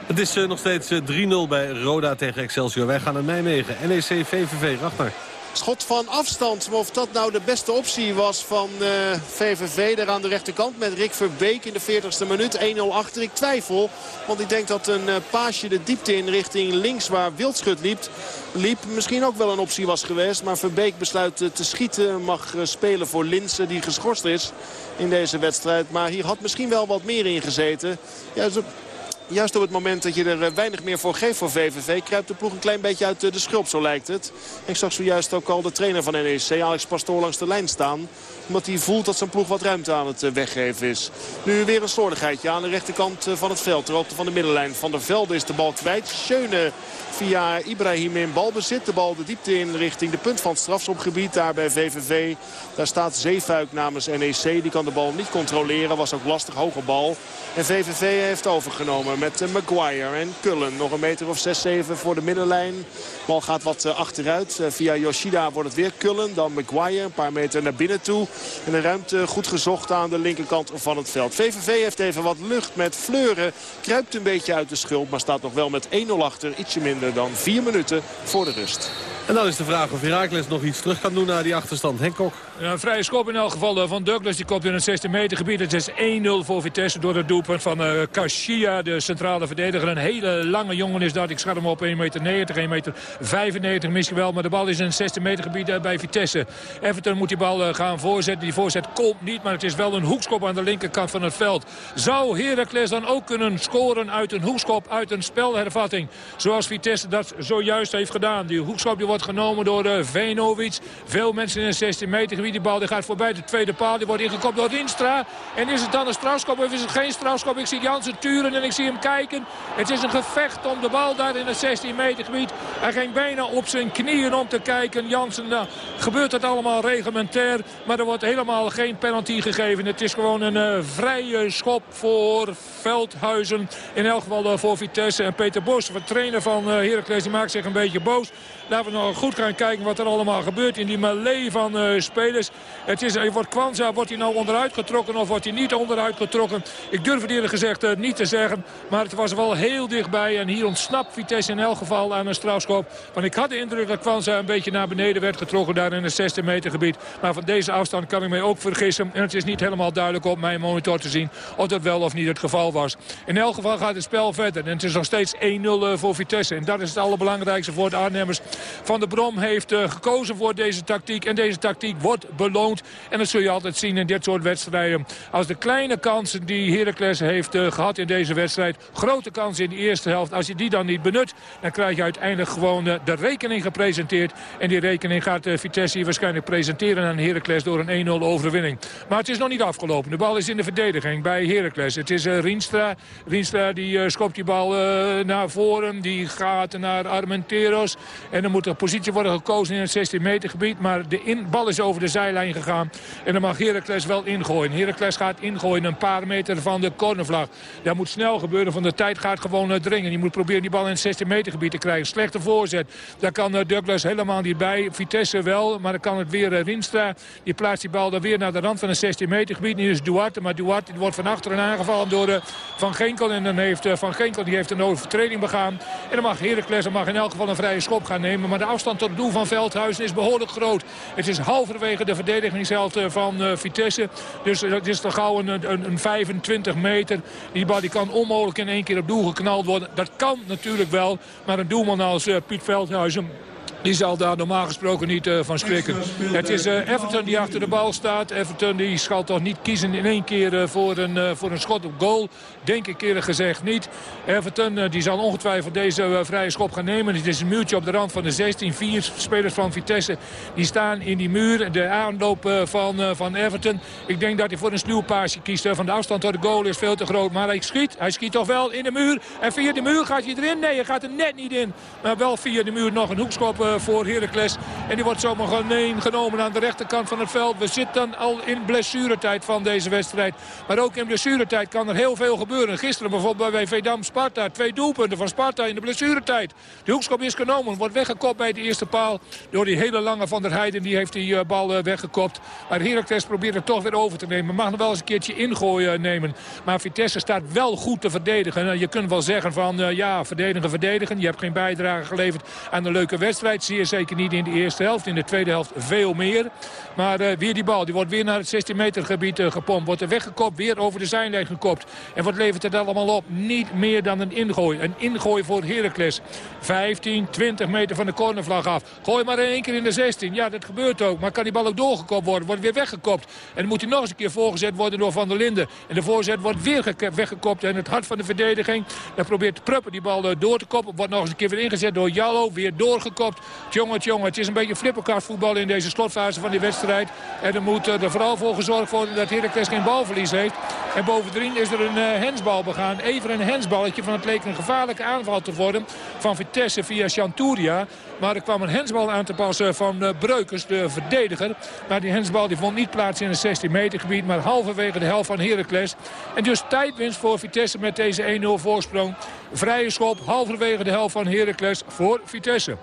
Het is uh, nog steeds uh, 3-0 bij Roda tegen Excelsior. Wij gaan naar Nijmegen. NEC VVV. Ragnar. Schot van afstand. Maar of dat nou de beste optie was van VVV. Daar aan de rechterkant met Rick Verbeek in de 40ste minuut. 1-0 achter. Ik twijfel. Want ik denk dat een uh, paasje de diepte in richting links waar Wildschut liep. liep. Misschien ook wel een optie was geweest. Maar Verbeek besluit uh, te schieten. Mag spelen voor Linsen die geschorst is in deze wedstrijd. Maar hier had misschien wel wat meer in gezeten. Ja, juist op het moment dat je er weinig meer voor geeft voor VVV... kruipt de ploeg een klein beetje uit de schulp, zo lijkt het. Ik zag zojuist ook al de trainer van NEC, Alex Pastoor, langs de lijn staan omdat hij voelt dat zijn ploeg wat ruimte aan het weggeven is. Nu weer een slordigheidje aan de rechterkant van het veld. Ter hoogte van de middenlijn. Van der Velde is de bal kwijt. Schöne via Ibrahim in balbezit. De bal de diepte in richting de punt van het strafschopgebied. Daar bij VVV. Daar staat Zeefuik namens NEC. Die kan de bal niet controleren. Was ook lastig. Hoge bal. En VVV heeft overgenomen met Maguire en Kullen. Nog een meter of 6-7 voor de middenlijn. De bal gaat wat achteruit. Via Yoshida wordt het weer Kullen. Dan Maguire. Een paar meter naar binnen toe. En de ruimte goed gezocht aan de linkerkant van het veld. VVV heeft even wat lucht met Fleuren. Kruipt een beetje uit de schuld. Maar staat nog wel met 1-0 achter. Ietsje minder dan 4 minuten voor de rust. En dan is de vraag of Herakles nog iets terug kan doen naar die achterstand. Henk Kok. Ja, een vrije schop in elk geval van Douglas. Die komt in het 16 meter gebied. Het is 1-0 voor Vitesse door het doelpunt van uh, Kashia, de centrale verdediger. Een hele lange jongen is dat. Ik schat hem op 1,90 meter, 1,95 meter 95 misschien wel. Maar de bal is in het 16 meter gebied uh, bij Vitesse. Everton moet die bal gaan voorzetten. Die voorzet komt niet, maar het is wel een hoekschop aan de linkerkant van het veld. Zou Heracles dan ook kunnen scoren uit een hoekschop, uit een spelhervatting? Zoals Vitesse dat zojuist heeft gedaan. Die hoekschop die wordt wordt genomen door uh, Venovic. Veel mensen in het 16 meter gebied. Die bal die gaat voorbij de tweede paal. Die wordt ingekopt door Rienstra. En is het dan een strafschop of is het geen strafschop? Ik zie Jansen turen en ik zie hem kijken. Het is een gevecht om de bal daar in het 16 meter gebied. Hij ging bijna op zijn knieën om te kijken. Jansen, nou, gebeurt dat allemaal reglementair. Maar er wordt helemaal geen penalty gegeven. Het is gewoon een uh, vrije schop voor Veldhuizen. In elk geval voor Vitesse. En Peter Bos, de trainer van Heracles, die maakt zich een beetje boos. Laten we nog goed gaan kijken wat er allemaal gebeurt in die melee van uh, spelers. Het is, wordt Kwanza, wordt hij nou onderuit getrokken of wordt hij niet onderuit getrokken? Ik durf het eerlijk gezegd uh, niet te zeggen. Maar het was wel heel dichtbij. En hier ontsnapt Vitesse in elk geval aan een strafschop. Want ik had de indruk dat Kwanza een beetje naar beneden werd getrokken daar in het 16 meter gebied. Maar van deze afstand kan ik mij ook vergissen. En het is niet helemaal duidelijk op mijn monitor te zien of dat wel of niet het geval was. In elk geval gaat het spel verder. En het is nog steeds 1-0 voor Vitesse. En dat is het allerbelangrijkste voor de Arnhemmers. Van der Brom heeft uh, gekozen voor deze tactiek. En deze tactiek wordt beloond. En dat zul je altijd zien in dit soort wedstrijden. Als de kleine kansen die Heracles heeft uh, gehad in deze wedstrijd... grote kansen in de eerste helft, als je die dan niet benut... dan krijg je uiteindelijk gewoon uh, de rekening gepresenteerd. En die rekening gaat Vitesse waarschijnlijk presenteren aan Heracles... door een 1-0 overwinning. Maar het is nog niet afgelopen. De bal is in de verdediging bij Heracles. Het is Rienstra. Rienstra die schopt die bal naar voren. Die gaat naar Armenteros. En dan moet er positie worden gekozen in het 16 meter gebied. Maar de bal is over de zijlijn gegaan. En dan mag Heracles wel ingooien. Heracles gaat ingooien een paar meter van de cornervlag. Dat moet snel gebeuren, van de tijd gaat gewoon uh, dringen. Je moet proberen die bal in het 16 meter gebied te krijgen. Slechte voorzet. Daar kan uh, Douglas helemaal niet bij. Vitesse wel, maar dan kan het weer uh, Rinstra. Die plaatst die bal dan weer naar de rand van het 16 meter gebied. Nu is Duarte, maar Duarte wordt van achteren aangevallen door Van Genkel. En dan heeft Van Genkel die heeft een overtreding begaan. En dan mag Heracles mag in elk geval een vrije schop gaan nemen. Maar de afstand tot het doel van Veldhuizen is behoorlijk groot. Het is halverwege de verdedigingshelft van uh, Vitesse. Dus het is toch gauw een, een, een 25 meter. Die bal die kan onmogelijk in één keer op doel geknald worden. Dat kan natuurlijk wel. Maar een doelman als Piet Veldhuizen die zal daar normaal gesproken niet uh, van schrikken. Het is uh, Everton die achter de bal staat. Everton die zal toch niet kiezen in één keer uh, voor, een, voor een schot op goal. Denk ik eerlijk gezegd niet. Everton die zal ongetwijfeld deze vrije schop gaan nemen. Het is een muurtje op de rand van de 16. Vier spelers van Vitesse die staan in die muur. De aanloop van, van Everton. Ik denk dat hij voor een sluwpaasje kiest. van de afstand tot de goal is veel te groot. Maar hij schiet. Hij schiet toch wel in de muur. En via de muur gaat hij erin. Nee, hij gaat er net niet in. Maar wel via de muur nog een hoekschop voor Heracles. En die wordt zomaar genomen aan de rechterkant van het veld. We zitten al in blessuretijd van deze wedstrijd. Maar ook in blessuretijd kan er heel veel gebeuren. Gisteren bijvoorbeeld bij Vedam Sparta. Twee doelpunten van Sparta in de blessuretijd. De hoekschop is genomen. Wordt weggekopt bij de eerste paal. Door die hele lange Van der Heijden. Die heeft die uh, bal uh, weggekopt. Maar Heracles probeert het toch weer over te nemen. Mag nog wel eens een keertje ingooien nemen. Maar Vitesse staat wel goed te verdedigen. Je kunt wel zeggen van ja, verdedigen, verdedigen. Je hebt geen bijdrage geleverd aan een leuke wedstrijd. Zeer zeker niet in de eerste helft. In de tweede helft veel meer. Maar uh, weer die bal. Die wordt weer naar het 16 meter gebied uh, gepompt. Wordt er weggekopt. Weer over de zijlijn gekopt. En wat levert het allemaal op? Niet meer dan een ingooi. Een ingooi voor Heracles. 15, 20 meter van de cornervlag af. Gooi maar in één keer in de 16. Ja, dat gebeurt ook. Maar kan die bal ook doorgekopt worden? Wordt weer weggekopt. En dan moet hij nog eens een keer voorgezet worden door Van der Linden. En de voorzet wordt weer weggekopt. En het hart van de verdediging. Dan probeert Pruppen die bal uh, door te koppen. Wordt nog eens een keer weer ingezet door Jallo. Weer doorgekopt. Tjonge, tjonge. Het is een beetje flipperkast voetbal in deze slotfase van die wedstrijd. En er moet er vooral voor gezorgd worden dat Heracles geen balverlies heeft. En bovendien is er een uh, hensbal begaan. Even een hensballetje van het leek een gevaarlijke aanval te worden. Van Vitesse via Chanturia. Maar er kwam een hensbal aan te passen van uh, Breukers, de verdediger. Maar die hensbal die vond niet plaats in het 16 meter gebied. Maar halverwege de helft van Heracles. En dus tijdwinst voor Vitesse met deze 1-0 voorsprong. Vrije schop halverwege de helft van Heracles voor Vitesse.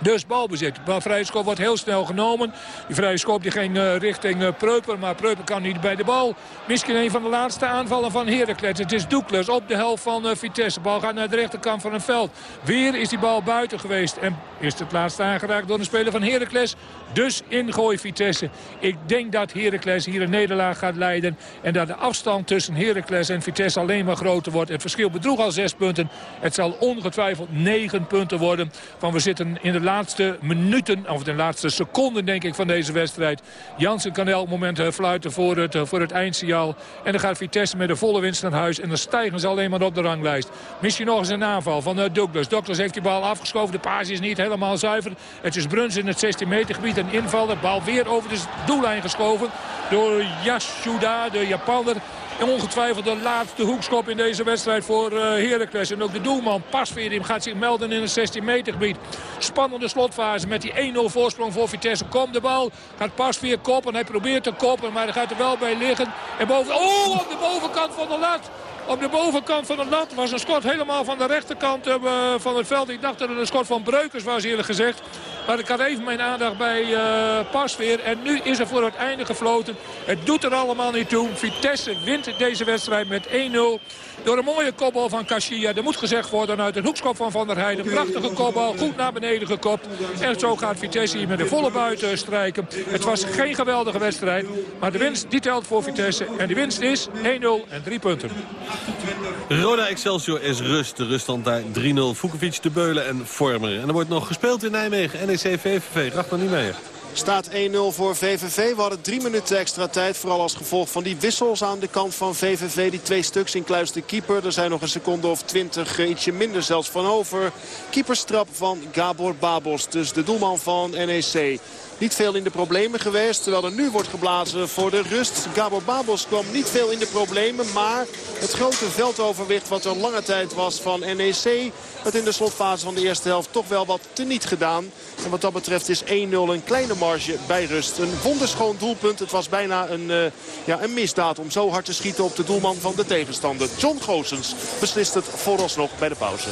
Dus balbezit. De vrije schop wordt heel snel genomen. Die vrije schop die ging uh, richting uh, Preuper. Maar Preuper kan niet bij de bal. Misschien een van de laatste aanvallen van Heracles. Het is Douglas op de helft van uh, Vitesse. De bal gaat naar de rechterkant van het veld. Weer is die bal buiten geweest. En is het laatste aangeraakt door een speler van Heracles. Dus ingooi Vitesse. Ik denk dat Heracles hier een nederlaag gaat leiden. En dat de afstand tussen Heracles en Vitesse alleen maar groter wordt. Het verschil bedroeg al zes punten. Het zal ongetwijfeld negen punten worden. Van we zitten in de laatste minuten, of de laatste seconden denk ik van deze wedstrijd. Jansen kan elk moment eh, fluiten voor het, eh, voor het eindsignaal. En dan gaat Vitesse met de volle winst naar huis. En dan stijgen ze alleen maar op de ranglijst. Misschien nog eens een aanval van uh, Douglas. Douglas heeft die bal afgeschoven. De paas is niet helemaal zuiver. Het is Bruns in het 16 meter gebied. Een inval. De bal weer over de doellijn geschoven door Yasuda, de Japaner. Ongetwijfeld de laatste hoekschop in deze wedstrijd voor uh, Heracles. En ook de doelman Pasveer gaat zich melden in het 16 meter gebied. Spannende slotfase met die 1-0 voorsprong voor Vitesse. Komt de bal, gaat Pasveer koppen. Hij probeert te koppen, maar hij gaat er wel bij liggen. En boven, oh, op de bovenkant van de lat. Op de bovenkant van het lat was een schot helemaal van de rechterkant uh, van het veld. Ik dacht dat het een schot van Breukers was eerlijk gezegd. Maar ik had even mijn aandacht bij uh, Pasveer. En nu is er voor het einde gefloten. Het doet er allemaal niet toe. Vitesse wint deze wedstrijd met 1-0. Door een mooie kopbal van Kashia. Er moet gezegd worden uit een hoekschop van Van der Heijden. Prachtige kopbal, goed naar beneden gekopt. En zo gaat Vitesse hier met de volle buiten strijken. Het was geen geweldige wedstrijd. Maar de winst die telt voor Vitesse. En die winst is 1-0 en 3 punten. Roda Excelsior is rust. De ruststand daar 3-0. Vukovic, De Beulen en Vormer. En er wordt nog gespeeld in Nijmegen. NEC, VVV. Racht nog niet mee. Staat 1-0 voor VVV. We hadden drie minuten extra tijd. Vooral als gevolg van die wissels aan de kant van VVV. Die twee stuks in kluis de keeper. Er zijn nog een seconde of twintig, ietsje minder zelfs van over. Keeperstrap van Gabor Babos. Dus de doelman van NEC. Niet veel in de problemen geweest. Terwijl er nu wordt geblazen voor de rust. Gabor Babos kwam niet veel in de problemen. Maar het grote veldoverwicht wat er lange tijd was van NEC... werd in de slotfase van de eerste helft toch wel wat teniet gedaan. En wat dat betreft is 1-0 een kleine marge bij rust. Een wonderschoon doelpunt. Het was bijna een, uh, ja, een misdaad om zo hard te schieten op de doelman van de tegenstander. John Goossens beslist het vooralsnog bij de pauze.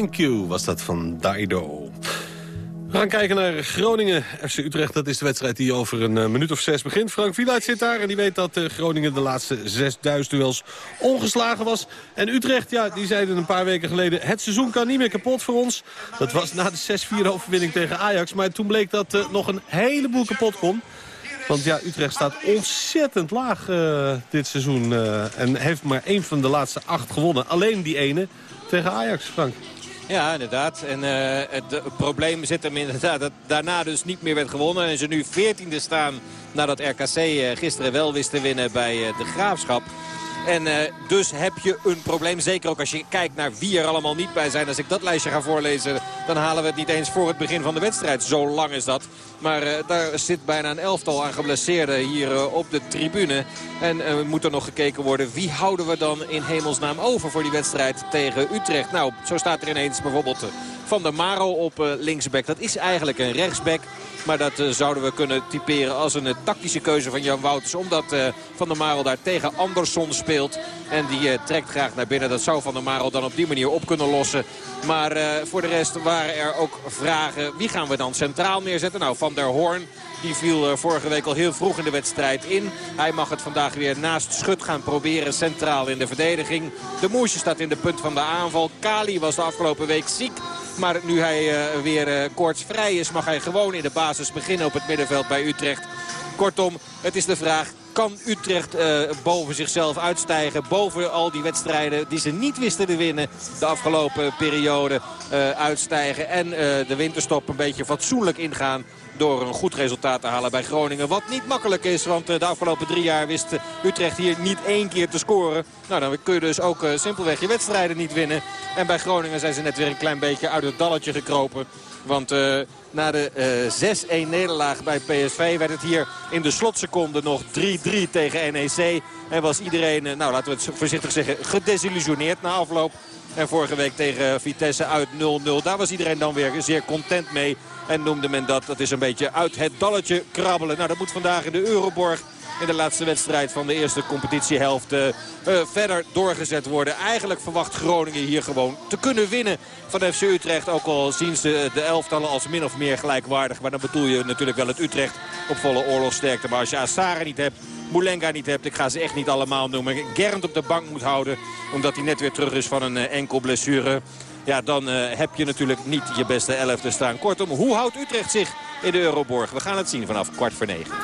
Thank You was dat van Daido. We gaan kijken naar Groningen. FC Utrecht, dat is de wedstrijd die over een uh, minuut of zes begint. Frank Wieluid zit daar en die weet dat uh, Groningen de laatste zes duels ongeslagen was. En Utrecht, ja, die zeiden een paar weken geleden... het seizoen kan niet meer kapot voor ons. Dat was na de 6-4 overwinning tegen Ajax. Maar toen bleek dat uh, nog een heleboel kapot kon. Want ja, Utrecht staat ontzettend laag dit seizoen. en heeft maar één van de laatste acht gewonnen. Alleen die ene tegen Ajax, Frank. Ja, inderdaad. En uh, het, probleem zit hem inderdaad dat daarna dus niet meer werd gewonnen. En ze nu veertiende staan nadat RKC uh, gisteren wel wist te winnen bij uh, de Graafschap. En uh, dus heb je een probleem. Zeker ook als je kijkt naar wie er allemaal niet bij zijn. Als ik dat lijstje ga voorlezen, dan halen we het niet eens voor het begin van de wedstrijd. Zo lang is dat. Maar uh, daar zit bijna een elftal aan geblesseerden hier uh, op de tribune. En moet er nog gekeken worden. Wie houden we dan in hemelsnaam over voor die wedstrijd tegen Utrecht? Nou, zo staat er ineens bijvoorbeeld Van der Maro op linksback. Dat is eigenlijk een rechtsback. Maar dat uh, zouden we kunnen typeren als een uh, tactische keuze van Jan Wouters. Omdat Van der Marel daar tegen Andersson speelt. En die trekt graag naar binnen. Dat zou Van der Marel dan op die manier op kunnen lossen. Maar voor de rest waren er ook vragen. Wie gaan we dan centraal neerzetten? Nou, Van der Hoorn. Die viel vorige week al heel vroeg in de wedstrijd in. Hij mag het vandaag weer naast Schut gaan proberen centraal in de verdediging. De Moesje staat in de punt van de aanval. Kali was de afgelopen week ziek. Maar nu hij uh, weer uh, koortsvrij is, mag hij gewoon in de basis beginnen op het middenveld bij Utrecht. Kortom, het is de vraag, kan Utrecht uh, boven zichzelf uitstijgen. Boven al die wedstrijden die ze niet wisten te winnen de afgelopen periode uitstijgen. En de winterstop een beetje fatsoenlijk ingaan door een goed resultaat te halen bij Groningen. Wat niet makkelijk is, want de afgelopen drie jaar wist Utrecht hier niet één keer te scoren. Nou, dan kun je dus ook simpelweg je wedstrijden niet winnen. En bij Groningen zijn ze net weer een klein beetje uit het dalletje gekropen. Want na de uh, 6-1 nederlaag bij PSV werd het hier in de slotseconde nog 3-3 tegen NEC. En was iedereen, nou laten we het voorzichtig zeggen, gedesillusioneerd na afloop. En vorige week tegen Vitesse uit 0-0. Daar was iedereen dan weer zeer content mee. En noemde men dat, dat is een beetje uit het dalletje krabbelen. Nou, dat moet vandaag in de Euroborg in de laatste wedstrijd van de eerste competitiehelft uh, uh, verder doorgezet worden. Eigenlijk verwacht Groningen hier gewoon te kunnen winnen van FC Utrecht. Ook al zien ze de elftallen als min of meer gelijkwaardig. Maar dan bedoel je natuurlijk wel het Utrecht op volle oorlogsterkte. Maar als je Assara niet hebt, Moulenga niet hebt. Ik ga ze echt niet allemaal noemen. Gernd op de bank moet houden. Omdat hij net weer terug is van een uh, enkel blessure. Ja, dan uh, heb je natuurlijk niet je beste elf te staan. Kortom, hoe houdt Utrecht zich in de Euroborg? We gaan het zien vanaf kwart voor negen.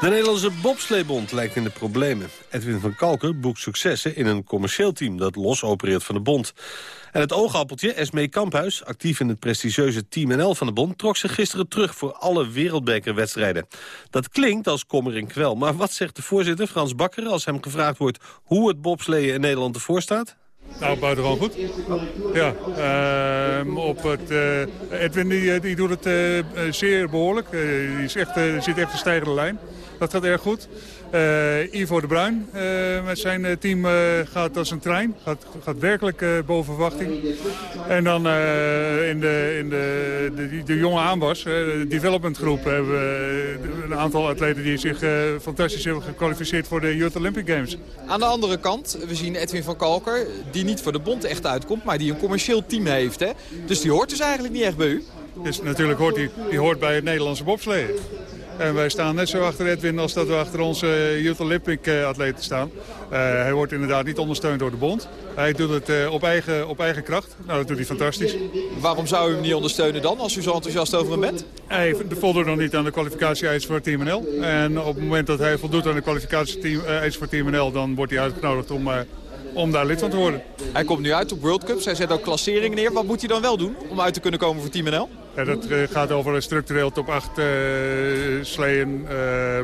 De Nederlandse bobsleebond lijkt in de problemen. Edwin van Kalken boekt successen in een commercieel team... dat los opereert van de bond. En het oogappeltje, Esmee Kamphuis, actief in het prestigieuze Team NL van de bond... trok zich gisteren terug voor alle wereldbekerwedstrijden. Dat klinkt als kommer en kwel, maar wat zegt de voorzitter Frans Bakker... als hem gevraagd wordt hoe het bobsleeën in Nederland ervoor staat? Nou, buitengewoon goed. Ja, uh, op het, uh, Edwin die, die doet het uh, zeer behoorlijk. die is echt, zit echt een stijgende lijn. Dat gaat erg goed. Uh, Ivo de Bruin uh, met zijn uh, team gaat als een trein. Gaat, gaat werkelijk boven verwachting. En dan in, de, in de, de, de jonge aanwas, de development groep, hebben we een aantal atleten die zich fantastisch hebben gekwalificeerd voor de Youth Olympic Games. Aan de andere kant, we zien Edwin van Kalker, die niet voor de bond echt uitkomt, maar die een commercieel team heeft. Hè? Dus die hoort dus eigenlijk niet echt bij u. Dus natuurlijk hoort die, die hoort bij het Nederlandse bobsleeën. En wij staan net zo achter Edwin als dat we achter onze Youth Olympic atleten staan. Uh, hij wordt inderdaad niet ondersteund door de bond. Hij doet het op, eigen, op eigen kracht. Nou, dat doet hij fantastisch. Waarom zou u hem niet ondersteunen dan, als u zo enthousiast over hem bent? Hij voldoet nog niet aan de kwalificatie-eisen voor Team NL. En op het moment dat hij voldoet aan de kwalificatie-eisen voor Team NL... dan wordt hij uitgenodigd om... Om daar lid van te worden. Hij komt nu uit op World Cups. Hij zet ook klasseringen neer. Wat moet hij dan wel doen om uit te kunnen komen voor Team NL? Ja, dat uh, gaat over een structureel top 8 uh, sleeën. Uh,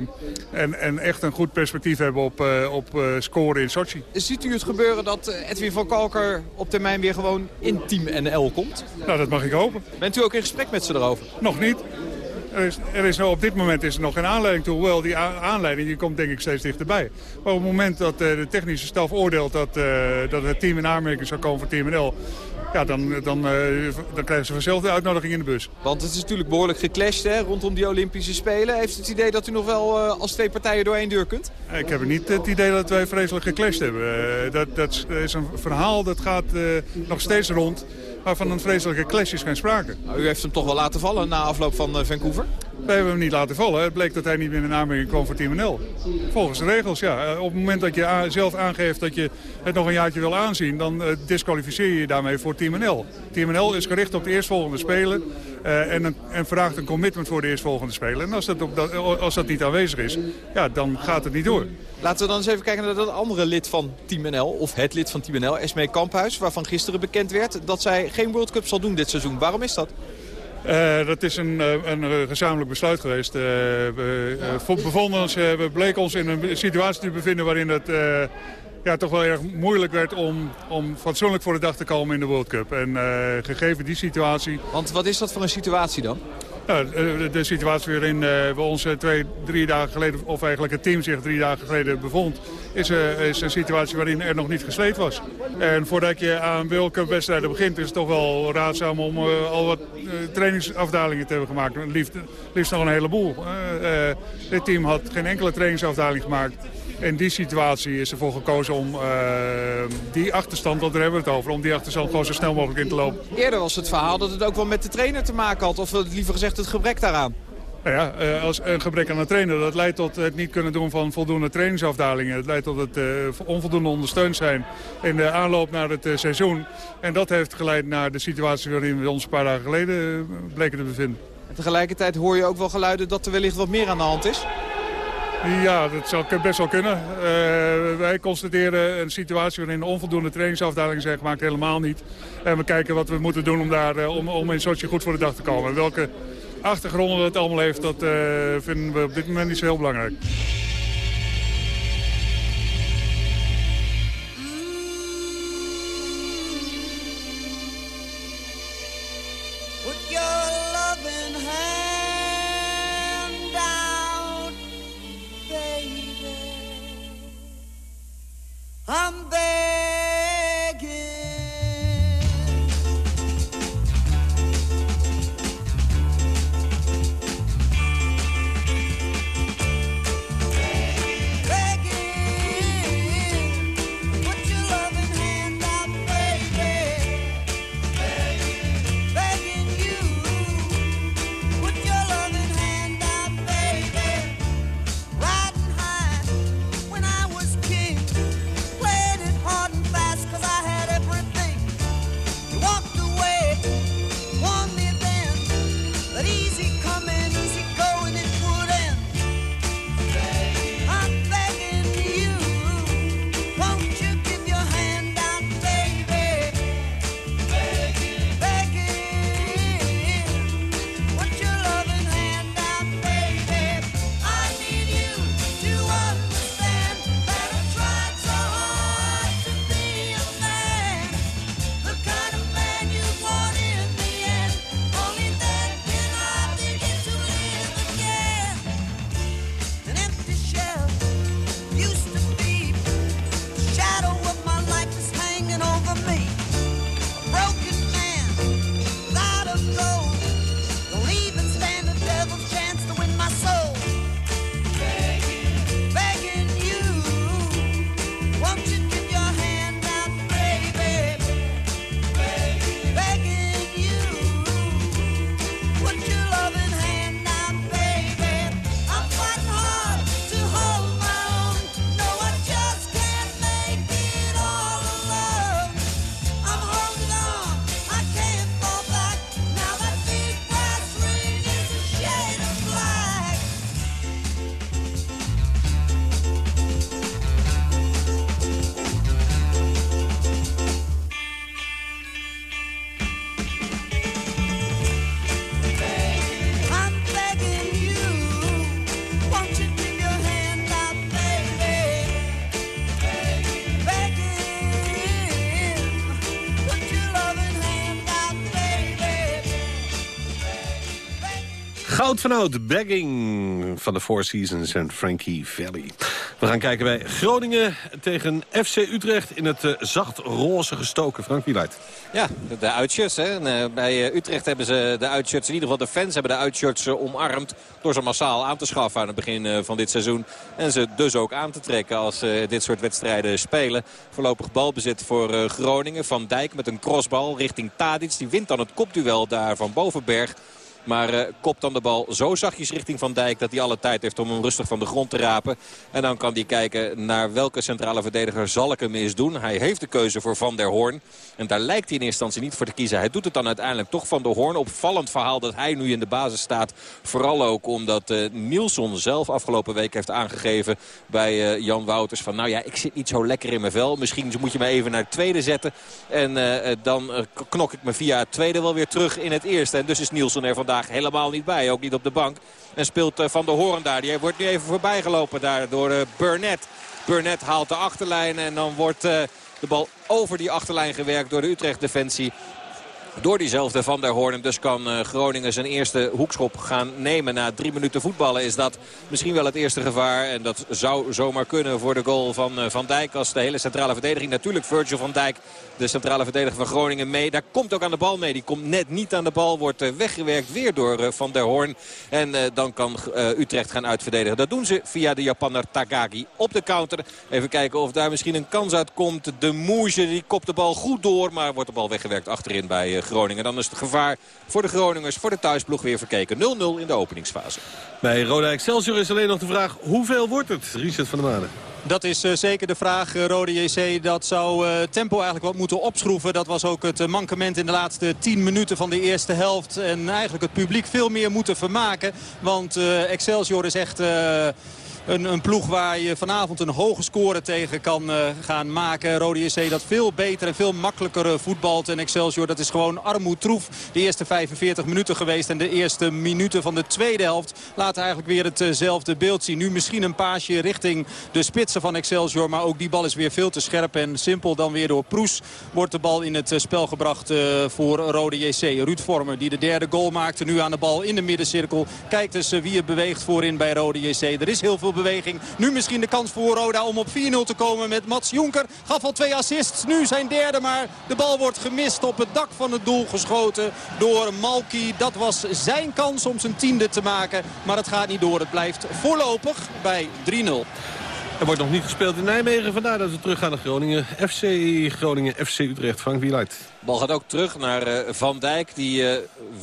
en, en echt een goed perspectief hebben op, op scoren in Sochi. Ziet u het gebeuren dat Edwin van Kalker op termijn weer gewoon in Team NL komt? Nou, dat mag ik hopen. Bent u ook in gesprek met ze erover? Nog niet. Er is, er is, op dit moment is er nog geen aanleiding toe. Hoewel die aanleiding die komt denk ik steeds dichterbij. Maar op het moment dat de technische staf oordeelt dat, dat het team in aanmerking zou komen voor Team NL... Ja, dan, dan, uh, dan krijgen ze vanzelf de uitnodiging in de bus. Want het is natuurlijk behoorlijk geclashed hè, rondom die Olympische Spelen. Heeft het idee dat u nog wel als twee partijen door één deur kunt? Ik heb niet het idee dat wij vreselijk geclashed hebben. dat, dat is een verhaal dat gaat nog steeds rond. Maar van een vreselijke clash is geen sprake. Nou, u heeft hem toch wel laten vallen na afloop van Vancouver? Wij hebben hem niet laten vallen. Het bleek dat hij niet meer in aanmerking kwam voor Team NL. Volgens de regels, ja. Eh, op het moment dat je zelf aangeeft dat je het nog een jaartje wil aanzien... dan uh, disqualificeer je je daarmee voor Team NL. Team NL is gericht op de eerstvolgende Spelen... Uh, en, en, vraagt een commitment voor de eerstvolgende Spelen. En als dat, op als dat niet aanwezig is, ja, dan gaat het niet door. Laten we dan eens even kijken naar dat andere lid van Team NL, of het lid van Team NL, Esmee Kamphuis, waarvan gisteren bekend werd dat zij geen World Cup zal doen dit seizoen. Waarom is dat? Uh, dat is een, een gezamenlijk besluit geweest. Uh, we bevonden ons, we bleken ons in een situatie te bevinden waarin het ja, toch wel erg moeilijk werd om, om fatsoenlijk voor de dag te komen in de World Cup. En gegeven die situatie... Want wat is dat voor een situatie dan? Nou, de, de situatie waarin uh, we ons twee, drie dagen geleden, of eigenlijk het team zich drie dagen geleden bevond, is, uh, is een situatie waarin er nog niet gesleed was. En voordat je aan World Cup wedstrijden begint, is het toch wel raadzaam om uh, al wat trainingsafdalingen te hebben gemaakt. Liefst, liefst nog een heleboel. dit team had geen enkele trainingsafdaling gemaakt. In die situatie is ervoor gekozen om uh, die achterstand, want daar hebben we het over, om die achterstand gewoon zo snel mogelijk in te lopen. Eerder was het verhaal dat het ook wel met de trainer te maken had, of liever gezegd het gebrek daaraan. Nou ja, als een gebrek aan een trainer, dat leidt tot het niet kunnen doen van voldoende trainingsafdalingen. Het leidt tot het uh, onvoldoende ondersteund zijn in de aanloop naar het uh, seizoen. En dat heeft geleid naar de situatie waarin we ons een paar dagen geleden bleken te bevinden. En tegelijkertijd hoor je ook wel geluiden dat er wellicht wat meer aan de hand is? Ja, dat zou best wel kunnen. Uh, wij constateren een situatie waarin onvoldoende trainingsafdelingen zijn gemaakt helemaal niet. En we kijken wat we moeten doen om, daar, uh, om, om in Sochi goed voor de dag te komen. Welke achtergronden dat allemaal heeft, dat uh, vinden we op dit moment niet zo heel belangrijk. I'm there. Oud van oud, begging van de Four Seasons en Frankie Valley. We gaan kijken bij Groningen tegen FC Utrecht in het uh, zacht roze gestoken. Frank Wieluid. Ja, de, uitshirts. Hè. En, uh, bij uh, Utrecht hebben ze de uitshirts, in ieder geval de fans hebben de uitshirts omarmd. Door ze massaal aan te schaffen aan het begin van dit seizoen. En ze dus ook aan te trekken als dit soort wedstrijden spelen. Voorlopig balbezit voor Groningen. Van Dijk met een crossbal richting Tadic. Die wint dan het kopduel daar van Bovenberg. Maar uh, kopt dan de bal zo zachtjes richting Van Dijk... dat hij alle tijd heeft om hem rustig van de grond te rapen. En dan kan hij kijken naar welke centrale verdediger zal ik hem eens doen. Hij heeft de keuze voor Van der Hoorn. En daar lijkt hij in eerste instantie niet voor te kiezen. Hij doet het dan uiteindelijk toch Van der Hoorn. Opvallend verhaal dat hij nu in de basis staat. Vooral ook omdat uh, Nielsen zelf afgelopen week heeft aangegeven... bij uh, Jan Wouters van nou ja, ik zit niet zo lekker in mijn vel. Misschien moet je me even naar het tweede zetten. En dan knok ik me via het tweede wel weer terug in het eerste. En dus is Nielsen er vandaag helemaal niet bij. Ook niet op de bank. En speelt eh, Van der Hoorn daar. Die wordt nu even voorbij gelopen daar door uh, Burnett. Burnett haalt de achterlijn en dan wordt uh, de bal over die achterlijn gewerkt door de Utrecht defensie door diezelfde Van der Hoorn. Dus kan Groningen zijn eerste hoekschop gaan nemen. Na drie minuten voetballen is dat misschien wel het eerste gevaar. En dat zou zomaar kunnen voor de goal van Van Dijk. Als de hele centrale verdediging. Natuurlijk Virgil van Dijk, de centrale verdediger van Groningen mee. Daar komt ook aan de bal mee. Die komt net niet aan de bal. Wordt uh, weggewerkt weer door Van der Hoorn. En dan kan Utrecht gaan uitverdedigen. Dat doen ze via de Japanner Tagagi op de counter. Even kijken of daar misschien een kans uitkomt. De Moesje die kopt de bal goed door. Maar wordt de bal weggewerkt achterin bij Groningen. Dan is het gevaar voor de Groningers, voor de thuisploeg weer verkeken. 0-0 in de openingsfase. Bij Roda Excelsior is alleen nog de vraag hoeveel wordt het? Richard van der Maden. Dat is uh, zeker de vraag. Uh, Rode JC dat zou uh, tempo eigenlijk wat moeten opschroeven. Dat was ook het mankement in de laatste 10 minuten van de eerste helft. En eigenlijk het publiek veel meer moeten vermaken. Want Excelsior is echt een, een, ploeg waar je vanavond een hoge score tegen kan uh, gaan maken. Rode JC dat veel beter en veel makkelijker uh, voetbalt. En Excelsior dat is gewoon armoedtroef. De eerste 45 minuten geweest. En de eerste minuten van de tweede helft laten eigenlijk weer hetzelfde beeld zien. Nu misschien een paasje richting de spitsen van Excelsior. Maar ook die bal is weer veel te scherp en simpel. Dan weer door Proes wordt de bal in het uh, spel gebracht voor Rode JC. Ruud Vormer die de derde goal maakte. Nu aan de bal in de middencirkel. Kijkt eens wie er beweegt voorin bij Rode JC. Er is heel veel Nu misschien de kans voor Roda om op 4-0 te komen met Mats Jonker. Gaf al twee assists. Nu zijn derde, maar de bal wordt gemist op het dak van het doel geschoten door Malki. Dat was zijn kans om zijn tiende te maken. Maar het gaat niet door. Het blijft voorlopig bij 3-0. Er wordt nog niet gespeeld in Nijmegen. Vandaar dat we terug gaan naar Groningen. FC Groningen, FC Utrecht. Frank Wieluid. Bal gaat ook terug naar uh, Van Dijk. Die uh,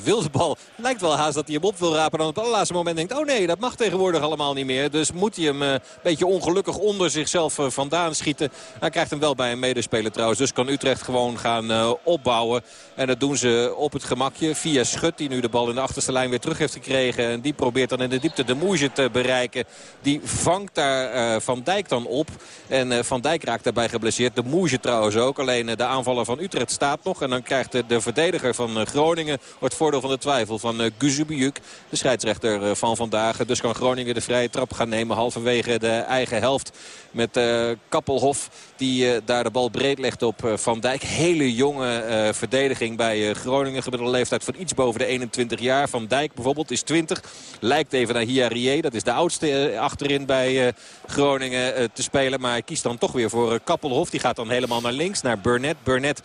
wil de bal. Lijkt wel haast dat hij hem op wil rapen. Dan op het allerlaatste moment denkt, oh nee, dat mag tegenwoordig allemaal niet meer. Dus moet hij hem uh, een beetje ongelukkig onder zichzelf vandaan schieten. Hij krijgt hem wel bij een medespeler trouwens. Dus kan Utrecht gewoon gaan opbouwen. En dat doen ze op het gemakje. Via Schut, die nu de bal in de achterste lijn weer terug heeft gekregen. En die probeert dan in de diepte de Moesje te bereiken. Die vangt daar Van Dijk dan op. En Van Dijk raakt daarbij geblesseerd. De Moesje trouwens ook. Alleen de aanvaller van Utrecht staat nog. En dan krijgt de, verdediger van eh, Groningen het voordeel van de twijfel van uh, de scheidsrechter eh, van vandaag. Dus kan Groningen de vrije trap gaan nemen halverwege de eigen helft. Met Kappelhof die daar de bal breed legt op Van Dijk. Hele jonge verdediging bij Groningen. Gemiddelde leeftijd van iets boven de 21 jaar. Van Dijk bijvoorbeeld is 20. Lijkt even naar Hiarie. Dat is de oudste achterin bij Groningen te spelen. Maar kiest dan toch weer voor Kappelhof. Die gaat dan helemaal naar links, naar Burnett. Burnett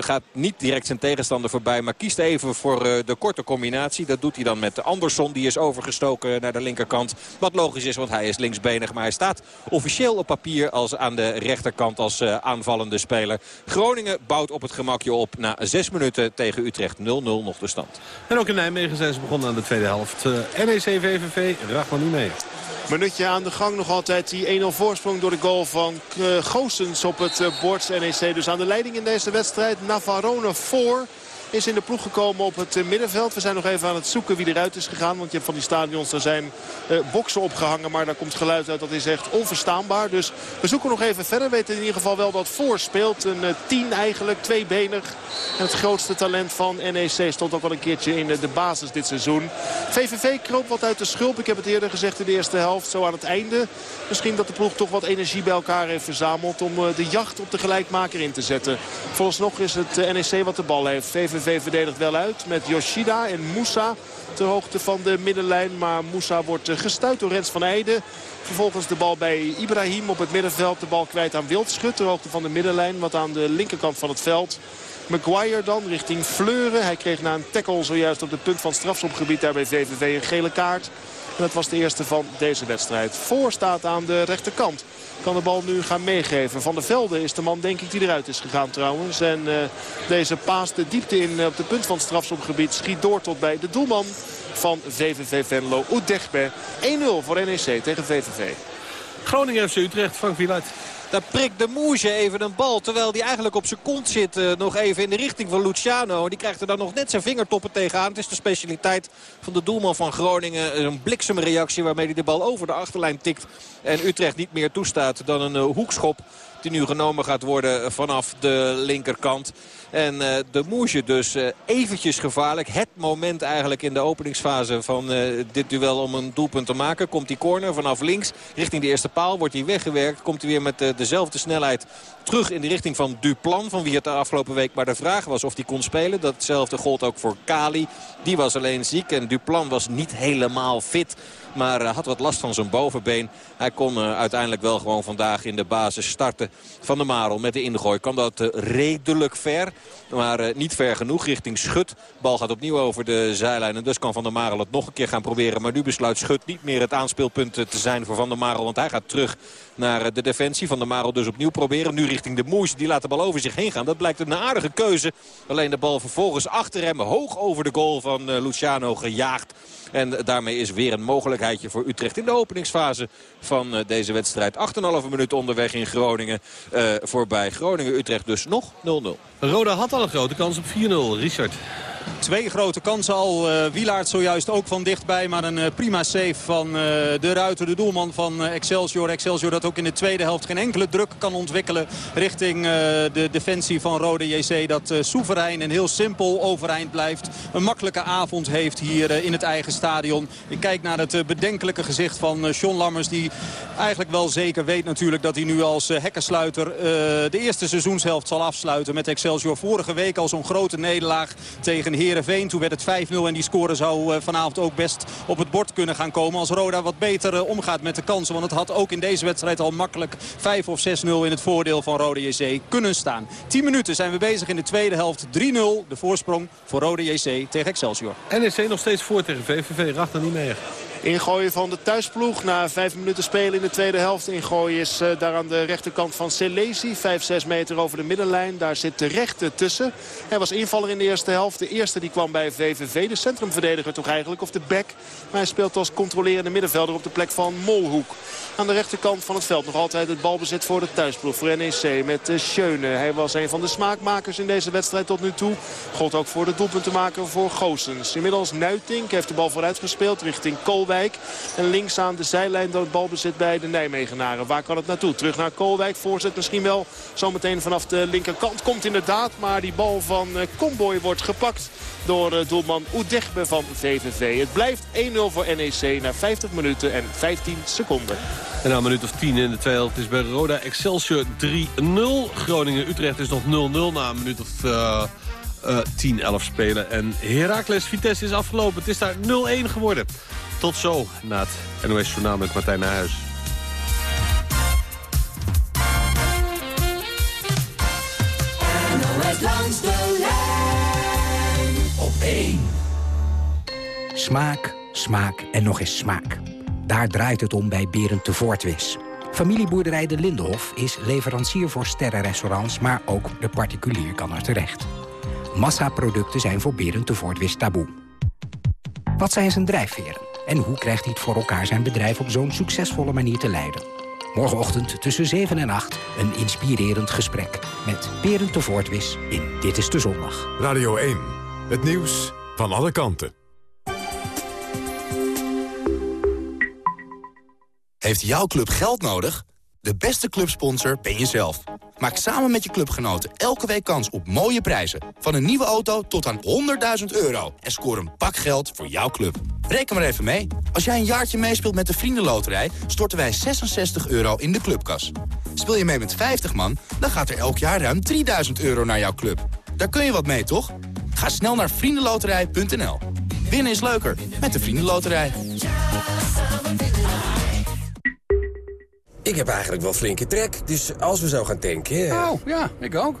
gaat niet direct zijn tegenstander voorbij. Maar kiest even voor eh, de korte combinatie. Dat doet hij dan met Andersson. Die is overgestoken naar de linkerkant. Wat logisch is, want hij is linksbenig. Maar hij staat officieel op papier als aan de rechterkant als uh, aanvallende speler. Groningen bouwt op het gemakje op na zes minuten tegen Utrecht. 0-0 nog de stand. En ook in Nijmegen zijn ze begonnen aan de tweede helft. Uh, NEC VVV, Rachman nu mee. Minuutje aan de gang nog altijd die 1-0 voorsprong door de goal van uh, Goossens op het bord. NEC dus aan de leiding in deze wedstrijd. Navarone voor is in de ploeg gekomen op het eh, middenveld. We zijn nog even aan het zoeken wie eruit is gegaan. Want je hebt van die stadions, daar zijn uh, boksen opgehangen. Maar daar komt geluid uit, dat is echt onverstaanbaar. Dus we zoeken nog even verder. We weten in ieder geval wel dat voor speelt. Een uh, tien eigenlijk, tweebenig. En het grootste talent van NEC stond ook al een keertje in de basis dit seizoen. VVV kroop wat uit de schulp. Ik heb het eerder gezegd in de eerste helft. Zo aan het einde. Misschien dat de ploeg toch wat energie bij elkaar heeft verzameld. Om de jacht op de gelijkmaker in te zetten. Volgens nog is het NEC wat de bal heeft. VVV verdedigt wel uit met Yoshida en Moussa ter hoogte van de middenlijn. Maar Moussa wordt gestuurd door Rens van Eijden. Vervolgens de bal bij Ibrahim op het middenveld. De bal kwijt aan Wildschut ter hoogte van de middenlijn. Wat aan de linkerkant van het veld. Maguire dan richting Fleuren. Hij kreeg na een tackle zojuist op het punt van strafschopgebied daar bij VVV een gele kaart. En dat was de eerste van deze wedstrijd. Voor staat aan de rechterkant. Kan de bal nu gaan meegeven. Van der Velde is de man denk ik die eruit is gegaan trouwens. En uh, deze paas de diepte in uh, op de punt van het strafschopgebied schiet door tot bij de doelman van VVV Venlo. Oedegbe 1-0 voor NEC tegen VVV. Groningen FC Utrecht, Frank Wieluid. Daar prikt de Moesje even een bal. Terwijl die eigenlijk op zijn kont zit. Uh, nog even in de richting van Luciano. En die krijgt er dan nog net zijn vingertoppen tegenaan. Het is de specialiteit van de doelman van Groningen. Een bliksemreactie waarmee hij de bal over de achterlijn tikt. En Utrecht niet meer toestaat dan een uh, hoekschop. Die nu genomen gaat worden vanaf de linkerkant. En uh, de Moesje dus uh, eventjes gevaarlijk. Het moment eigenlijk in de openingsfase van uh, dit duel om een doelpunt te maken. Komt die corner vanaf links richting de eerste paal. Wordt hij weggewerkt. Komt hij weer met dezelfde snelheid terug in de richting van Duplan. Van wie het de afgelopen week maar de vraag was of hij kon spelen. Datzelfde gold ook voor Kali. Die was alleen ziek en Duplan was niet helemaal fit. Maar had wat last van zijn bovenbeen. Hij kon uiteindelijk wel gewoon vandaag in de basis starten van de Marel met de ingooi. Kan dat redelijk ver. Maar niet ver genoeg richting Schut. Bal gaat opnieuw over de zijlijn. En dus kan Van der Marel het nog een keer gaan proberen. Maar nu besluit Schut niet meer het aanspeelpunt te zijn voor Van der Marel. Want hij gaat terug naar de defensie. Van der Marel dus opnieuw proberen. Nu richting de Moes. Die laat de bal over zich heen gaan. Dat blijkt een aardige keuze. Alleen de bal vervolgens achter hem hoog over de goal van Luciano gejaagd. En daarmee is weer een mogelijkheidje voor Utrecht in de openingsfase van deze wedstrijd. 8,5 minuut onderweg in Groningen voorbij. Groningen-Utrecht dus nog 0-0. Roda had al een grote kans op 4-0. Richard. Twee grote kansen al. Uh, zojuist ook van dichtbij. Maar een uh, prima save van uh, de Ruiter, de doelman van Excelsior. Excelsior dat ook in de tweede helft geen enkele druk kan ontwikkelen. Richting de defensie van Rode JC. Dat soeverein en heel simpel overeind blijft. Een makkelijke avond heeft hier in het eigen stadion. Ik kijk naar het bedenkelijke gezicht van John Lammers. Die eigenlijk wel zeker weet natuurlijk dat hij nu als hekkensluiter de eerste seizoenshelft zal afsluiten met Excelsior. Vorige week al zo'n grote nederlaag tegen Heerenveen. Toen werd het 5-0 en die score zou vanavond ook best op het bord kunnen gaan komen. Als Roda wat beter omgaat met de kansen. Want het had ook in deze wedstrijd al makkelijk 5 of 6-0 in het voordeel van Roda JC kunnen staan. 10 minuten zijn we bezig in de tweede helft. 3-0 de voorsprong voor Roda JC tegen Excelsior. NEC nog steeds voor tegen VVV. Racht er niet meer. Ingooien van de thuisploeg na vijf minuten spelen in de tweede helft. Ingooien is uh, daar aan de rechterkant van Selesi. Vijf, zes meter over de middenlijn. Daar zit de rechter tussen. Hij was invaller in de eerste helft. De eerste die kwam bij VVV. De centrumverdediger toch eigenlijk. Of de back. Maar hij speelt als controlerende middenvelder op de plek van Molhoek. Aan de rechterkant van het veld nog altijd het balbezit voor de thuisploeg. Voor NEC met uh, Schöne. Hij was een van de smaakmakers in deze wedstrijd tot nu toe. God ook voor de doelpuntenmaker voor Goossens. Inmiddels Nuitink heeft de bal vooruit gespeeld richting En links aan de zijlijn dan het balbezit bij de Nijmegenaren. Waar kan het naartoe? Terug naar Koolwijk. Voorzet misschien wel zometeen vanaf de linkerkant. Komt inderdaad, maar die bal van Comboy wordt gepakt door doelman Oedegbe van VVV. Het blijft 1-0 voor NEC na 50 minuten en 15 seconden. En na een minuut of 10 in de tweede helft is bij Roda Excelsior 3-0. Groningen-Utrecht is nog 0-0 na een minuut of... Uh... Uh, 10, 11 spelen. En Heracles Vitesse is afgelopen. Het is daar 0-1 geworden. Tot zo na het NOS Journaal met Martijn Nijhuis. NOS langs de lijn op 1. Smaak, smaak en nog eens smaak. Daar draait het om bij Berend de Voortwis. Familieboerderij De Lindenhof is leverancier voor sterrenrestaurants... maar ook de particulier kan er terecht. Massaproducten zijn voor Berend de Voortwis taboe. Wat zijn zijn drijfveren? En hoe krijgt hij het voor elkaar zijn bedrijf op zo'n succesvolle manier te leiden? Morgenochtend tussen 7 en 8 een inspirerend gesprek met Berend de Voortwis in Dit is de Zondag. Radio 1, het nieuws van alle kanten. Heeft jouw club geld nodig? De beste clubsponsor ben jezelf. Maak samen met je clubgenoten elke week kans op mooie prijzen. Van een nieuwe auto tot aan 100.000 euro. En score een pak geld voor jouw club. Reken maar even mee. Als jij een jaartje meespeelt met de Vriendenloterij... storten wij 66 euro in de clubkas. Speel je mee met 50 man, dan gaat er elk jaar ruim 3000 euro naar jouw club. Daar kun je wat mee, toch? Ga snel naar vriendenloterij.nl. Winnen is leuker met de Vriendenloterij. Ik heb eigenlijk wel flinke trek, dus als we zo gaan tanken... Oh, ja, ik ook.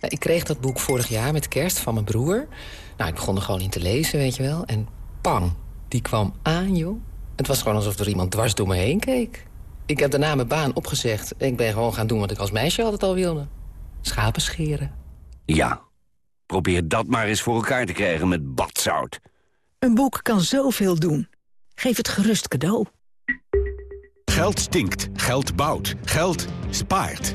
Ik kreeg dat boek vorig jaar met kerst van mijn broer. Nou, ik begon er gewoon in te lezen, weet je wel. En pang, die kwam aan, joh. Het was gewoon alsof er iemand dwars door me heen keek. Ik heb daarna mijn baan opgezegd. Ik ben gewoon gaan doen wat ik als meisje altijd al wilde. Schapen scheren. Ja, probeer dat maar eens voor elkaar te krijgen met badzout. Een boek kan zoveel doen. Geef het gerust cadeau. Geld stinkt, geld bouwt, geld spaart.